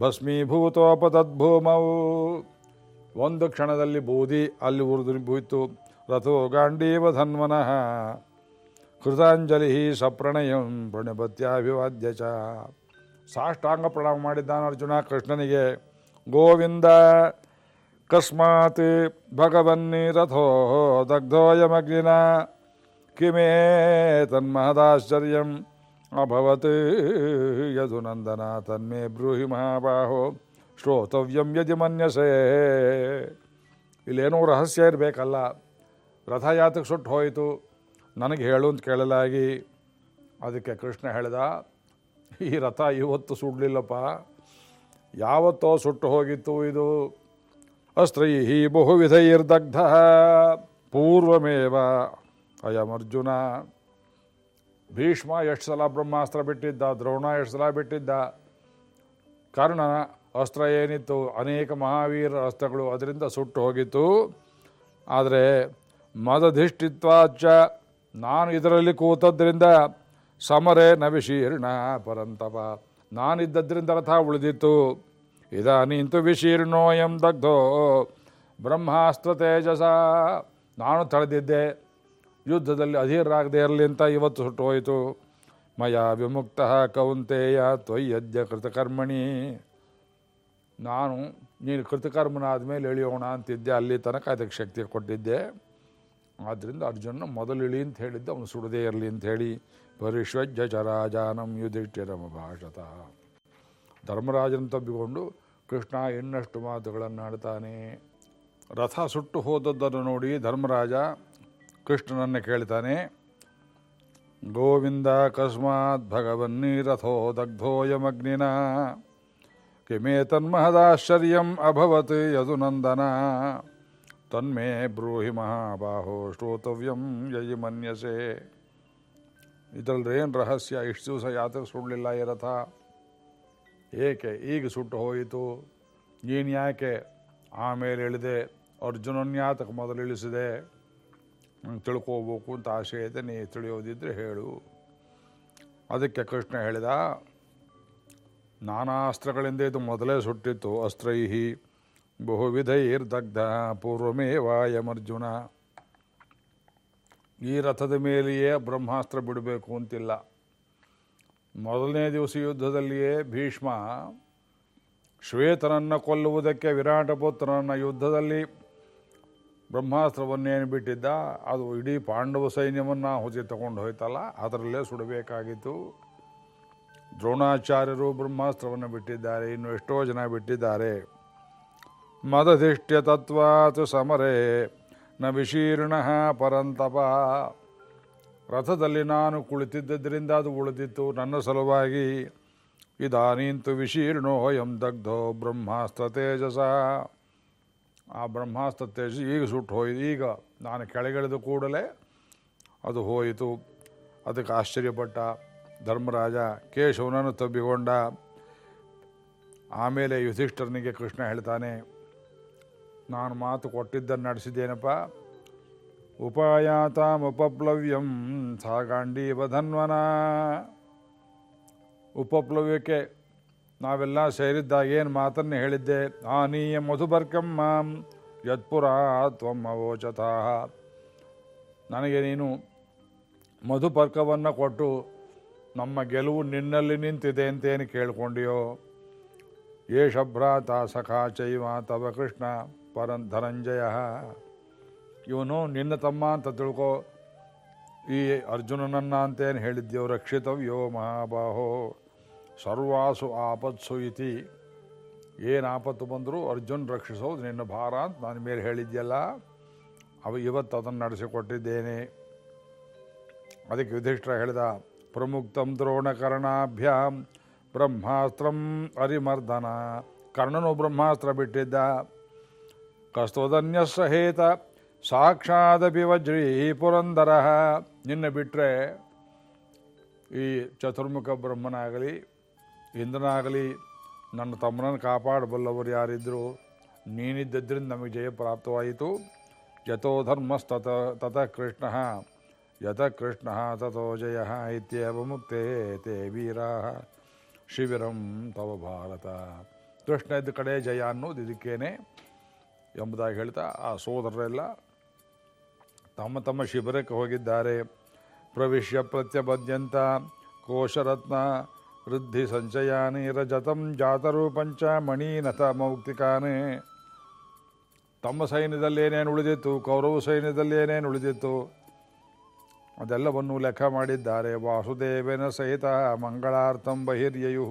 ಭಸ್ಮೀಭೂತೋಪತದ್ಭೂಮವು ಒಂದು ಕ್ಷಣದಲ್ಲಿ ಬೂದಿ ಅಲ್ಲಿ ಉರಿದು ಭೂಯಿತು ರಥೋ ಗಾಂಡೀವ ಧನ್ವನಃ ಕೃತಾಂಜಲಿ ಸಪ್ರಣಯಂ ಪ್ರಣಪತ್ಯಾಭಿವಾದ್ಯ ಚ. ಸಾಷ್ಟಾಂಗ ಪ್ರಣಾಮ ಮಾಡಿದ್ದಾನೆ ಅರ್ಜುನ ಕೃಷ್ಣನಿಗೆ. ಗೋವಿಂದ ಕಸ್ಮಾತ್ ಭಗವನ್ನಿ ರಥೋ ದಗ್ಧೋಯಮಗ್ನಿನ. ಕಿಮೇ ತನ್ಮಹದಾಶ್ಚರ್ಯಂ ಅಭವತ್ ಯದುನಂದನ ತನ್ಮೇ ಬ್ರೂಹಿ ಮಹಾಬಾಹೋ ಶ್ರೋತವ್ಯಂ ಯದಿ ಮನ್ಯಸೇ. ಇಲ್ಲೇನೋ ರಹಸ್ಯ ಇರಬೇಕಲ್ಲ. ರಥ ಯಾತಕ್ಕೆ ಸುಟ್ಟು ಹೋಯಿತು. ನನಗೆ ಹೇಳು ಅಂತ ಕೇಳಲಾಗಿ ಅದಕ್ಕೆ ಕೃಷ್ಣ ಹೇಳ್ದ, ಈ ರಥ ಇವತ್ತು ಸುಡಲಿಲ್ಲಪ್ಪ. ಯಾವತ್ತೋ ಸುಟ್ಟು ಹೋಗಿತ್ತು ಇದು. ಅಸ್ತ್ರೈ ಬಹುವಿಧೈರ್ದಗ್ಧ, ಪೂರ್ವಮೇವ ಅಯಮರ್ಜುನ. ಭೀಷ್ಮ ಎಷ್ಟು ಸಲ ಬ್ರಹ್ಮಾಸ್ತ್ರ ಬಿಟ್ಟಿದ್ದ, ದ್ರೋಣ ಎಷ್ಟು ಸಲ ಬಿಟ್ಟಿದ್ದ. ಕರ್ಣ ಅಸ್ತ್ರ ಏನಿತ್ತು, ಅನೇಕ ಮಹಾವೀರ ಅಸ್ತ್ರಗಳು ಅದರಿಂದ ಸುಟ್ಟು ಹೋಗಿತ್ತು. ಆದರೆ ಮದಧಿಷ್ಠಿತ್ವಾಚ ನಾನು ಇದರಲ್ಲಿ ಕೂತದ್ರಿಂದ ಸಮರೆ ನವಿಶೀರ್ಣ ಪರಂತಪ. ನಾನಿದ್ದದ್ರಿಂದ ರಥ ಉಳಿದಿತ್ತು. ಇದಾನೀಂತು ವಿಶೀರ್ಣೋಯಂ ದಗ್ಧೋ. ಬ್ರಹ್ಮಾಸ್ತ್ರ ತೇಜಸ. ನಾನು ತಳೆದಿದ್ದೆ. ಯುದ್ಧದಲ್ಲಿ ಅಧೀರಾಗದೇ ಇರಲಿ ಅಂತ ಇವತ್ತು ಸುಟ್ಟು ಹೋಯಿತು ಮಯ ವಿಮುಕ್ತ ಕೌಂತೆಯ ತ್ವಯ್ಯದ್ಯ ಕೃತಕರ್ಮಣಿ. ನಾನು ನೀನು ಕೃತಕರ್ಮನಾದ ಮೇಲೆ ಇಳಿಯೋಣ ಅಂತಿದ್ದೆ. ಅಲ್ಲಿ ತನಕ ಅದಕ್ಕೆ ಶಕ್ತಿ ಕೊಟ್ಟಿದ್ದೆ. ಆದ್ದರಿಂದ ಅರ್ಜುನ ಮೊದಲಿಳಿ ಅಂತ ಹೇಳಿದ್ದು ಅವನು ಸುಡದೇ ಇರಲಿ ಅಂತ ಹೇಳಿ ಪರಿಶ್ವಜ್ಜ ಚರಾಜಾನಂ ಯುಧಿಷ್ಠಿರಮ ಭಾಷತ ಧರ್ಮರಾಜನ ತಬ್ಬಿಕೊಂಡು ಕೃಷ್ಣ ಇನ್ನಷ್ಟು ಮಾತುಗಳನ್ನು ಆಡ್ತಾನೆ. ರಥ ಸುಟ್ಟು ಹೋದದ್ದನ್ನು ನೋಡಿ ಧರ್ಮರಾಜ ಕೃಷ್ಣನನ್ನು ಕೇಳ್ತಾನೆ. ಗೋವಿಂದ ಅಕಸ್ಮಾತ್ ಭಗವನ್ನೀರಥೋ ದಗ್ಧೋಯಮಗ್ನಿನ ಕಿಮೇತನ್ಮಹದಾಶ್ಚರ್ಯಂ ಅಭವತ್ ಯದುನಂದನ. ತನ್ಮೇ ಬ್ರೂಹಿ ಮಹಾಬಾಹೋ ಶ್ರೋತವ್ಯಂ ಯಯಿ ಮನ್ಯಸೆ. ಇದರಲ್ಲೇನು ರಹಸ್ಯ? ಇಷ್ಟು ದಿವಸ ಯಾತಕ್ಕೆ ಸುಡಲಿಲ್ಲ ಈ ರಥ. ಏಕೆ? ಈಗ ಸುಟ್ಟು ಹೋಯಿತು. ನೀನು ಯಾಕೆ? ಆಮೇಲೆ ಇಳಿದೆ ಅರ್ಜುನನ್ ಯಾತಕ ಮೊದಲು ಇಳಿಸಿದೆ? ನಂಗೆ ತಿಳ್ಕೋಬೇಕು ಅಂತ ಆಸೆ ಇದೆ, ನೀ ತಿಳಿಯೋದಿದ್ರೆ ಹೇಳು. ಅದಕ್ಕೆ ಕೃಷ್ಣ ಹೇಳಿದ ನಾನಾ ಅಸ್ತ್ರಗಳಿಂದ ಇದು ಮೊದಲೇ ಸುಟ್ಟಿತ್ತು, ಅಸ್ತ್ರೈಹಿ. ಬಹುವಿಧೈರ್ದಗ್ಧ ಪೂರ್ವಮೇವಾಯಮರ್ಜುನ ಈ ರಥದ ಮೇಲೆಯೇ ಬ್ರಹ್ಮಾಸ್ತ್ರ ಬಿಡಬೇಕು ಅಂತಿಲ್ಲ. ಮೊದಲನೇ ದಿವಸ ಯುದ್ಧದಲ್ಲಿಯೇ ಭೀಷ್ಮ ಶ್ವೇತನನ್ನು ಕೊಲ್ಲುವುದಕ್ಕೆ ವಿರಾಟ ಯುದ್ಧದಲ್ಲಿ ಬ್ರಹ್ಮಾಸ್ತ್ರವನ್ನೇನು ಬಿಟ್ಟಿದ್ದ? ಅದು ಇಡೀ ಪಾಂಡವ ಸೈನ್ಯವನ್ನು ಹೊಸಿ ತಗೊಂಡು ಹೋಯ್ತಲ್ಲ, ಅದರಲ್ಲೇ ಸುಡಬೇಕಾಗಿತ್ತು. ದ್ರೋಣಾಚಾರ್ಯರು ಬ್ರಹ್ಮಾಸ್ತ್ರವನ್ನು ಬಿಟ್ಟಿದ್ದಾರೆ, ಇನ್ನು ಎಷ್ಟೋ ಜನ ಬಿಟ್ಟಿದ್ದಾರೆ. ಮದಧಿಷ್ಟ್ಯ ತತ್ವಾತ್ ಸಮರೇ, ನ ವಿಶೀರ್ಣ ಪರಂತಪ. ರಥದಲ್ಲಿ ನಾನು ಕುಳಿತಿದ್ದರಿಂದ ಅದು ಉಳಿದಿತ್ತು. ನನ್ನ ಸಲುವಾಗಿ, ಇದಾನೀಂತು ವಿಶೀರ್ಣೋ ಎಂ ದಗ್ಧೋ ಬ್ರಹ್ಮಾಸ್ತ್ರ ತೇಜಸ. ಆ ಬ್ರಹ್ಮಾಸ್ತ್ರ ತೇಜ ಈಗ ಸುಟ್ಟು ಹೋಯಿತು. ಈಗ ನಾನು ಕೆಳಗಿಳಿದ ಕೂಡಲೇ ಅದು ಹೋಯಿತು. ಅದಕ್ಕೆ ಆಶ್ಚರ್ಯಪಟ್ಟ ಧರ್ಮರಾಜ ಕೇಶವನನ್ನು ತಬ್ಬಿಕೊಂಡ. ಆಮೇಲೆ ಯುಧಿಷ್ಠರನಿಗೆ ಕೃಷ್ಣ ಹೇಳ್ತಾನೆ ನಾನು ಮಾತು ಕೊಟ್ಟಿದ್ದನ್ನು ನಡೆಸಿದ್ದೇನಪ್ಪ? ಉಪಾಯಾತಾಮುಪಪ್ಲವ್ಯಂ ಸಾಗಾಂಡಿ ವಧನ್ವನ. ಉಪಪ್ಲವ್ಯಕ್ಕೆ ನಾವೆಲ್ಲ ಸೇರಿದ್ದಾಗ ಏನು ಮಾತನ್ನು ಹೇಳಿದ್ದೆ? ಆನೀಯ ಮಧುಬರ್ಕಂ ಮಾಂ ಯತ್ಪುರ ತ್ವಂ ಅವೋಚತಃ ನನಗೆ ನೀನು ಮಧುಪರ್ಕವನ್ನು ಕೊಟ್ಟು ನಮ್ಮ ಗೆಲುವು ನಿನ್ನಲ್ಲಿ ನಿಂತಿದೆ ಅಂತೇನು ಕೇಳ್ಕೊಂಡಿಯೋ? ಯೇಷಭ್ರಾತ ಭ್ರಾತ ಸಖಾ ಚೈವ ತವ ಕೃಷ್ಣ. ಪರಂ ಧನಂಜಯ. ಇವನು ನಿನ್ನ ತಮ್ಮ ಅಂತ ತಿಳ್ಕೊ, ಈ ಅರ್ಜುನನನ್ನ ಅಂತೇನು ಹೇಳಿದ್ಯೋ ರಕ್ಷಿತವ್ಯೋ ಮಹಾಬಾಹೋ. ಸರ್ವಾಸು ಆಪತ್ಸು ಇತಿ. ಏನು ಆಪತ್ತು ಬಂದರೂ ಅರ್ಜುನ್ ರಕ್ಷಿಸೋದು ನಿನ್ನ ಭಾರ ಅಂತ ನಾನು ಮೇಲೆ ಹೇಳಿದ್ಯಲ್ಲ, ಅವ ಇವತ್ತು ಅದನ್ನು ನಡೆಸಿಕೊಟ್ಟಿದ್ದೇನೆ. ಅದಕ್ಕೆ ಯುಧಿಷ್ಠರ ಹೇಳಿದ, ಪ್ರಮುಕ್ತಂ ದ್ರೋಣಕರ್ಣಾಭ್ಯಾಂ ಬ್ರಹ್ಮಾಸ್ತ್ರಂ ಅರಿಮರ್ದನ. ಕರ್ಣನು ಬ್ರಹ್ಮಾಸ್ತ್ರ ಬಿಟ್ಟಿದ್ದ ಕಸ್ತೋದನ್ಯ ಸಾಕ್ಷಾದ ಸಾಕ್ಷಾದಪಿ ವಜ್ರೀ ಪುರಂದರ ನಿನ್ನ ಬಿಟ್ಟರೆ ಈ ಚತುರ್ಮುಖ ಬ್ರಹ್ಮನಾಗಲಿ, ಇಂದ್ರನಾಗಲಿ, ನನ್ನ ತಮ್ಮನನ್ನು ಕಾಪಾಡಬಲ್ಲವರು ಯಾರಿದ್ದರು ನೀನಿದ್ದರಿಂದ ನಮಗೆ ಜಯ ಪ್ರಾಪ್ತವಾಯಿತು. ಯಥೋ ಧರ್ಮಸ್ತತ ತತ ಕೃಷ್ಣ, ಯಥ ಕೃಷ್ಣ ತಥೋ ಜಯ ಇತ್ಯವ ಮುಕ್ತೇ ತೇ ವೀರಾ. ಶಿಬಿರಂ ತವ ಭಾರತ. ಕೃಷ್ಣ ಇದ್ದ ಕಡೆ ಜಯ ಅನ್ನೋದು ಇದಕ್ಕೇನೆ. ಎಂಬುದಾಗಿ ಹೇಳ್ತಾ ಆ ಸೋದರರೆಲ್ಲ ತಮ್ಮ ತಮ್ಮ ಶಿಬಿರಕ್ಕೆ ಹೋಗಿದ್ದಾರೆ. ಪ್ರವಿಶ್ಯ ಪ್ರತ್ಯಪದ್ಯಂತ ಕೋಶರತ್ನ ವೃದ್ಧಿ ಸಂಚಯಾನಿ ರಜತಂ ಜಾತರೂಪಂಚ ಮಣೀನಥ ಮೌಕ್ತಿಕಾನೇ. ತಮ್ಮ ಸೈನ್ಯದಲ್ಲಿ ಏನೇನು ಉಳಿದಿತ್ತು? ಕೌರವ ಸೈನ್ಯದಲ್ಲಿ ಏನೇನು ಉಳಿದಿತ್ತು? ಅದೆಲ್ಲವನ್ನು ಲೆಕ್ಕ ಮಾಡಿದ್ದಾರೆ. ವಾಸುದೇವನ ಸಹಿತ ಮಂಗಳಾರ್ಥಂ ಬಹಿರ್ಯಯು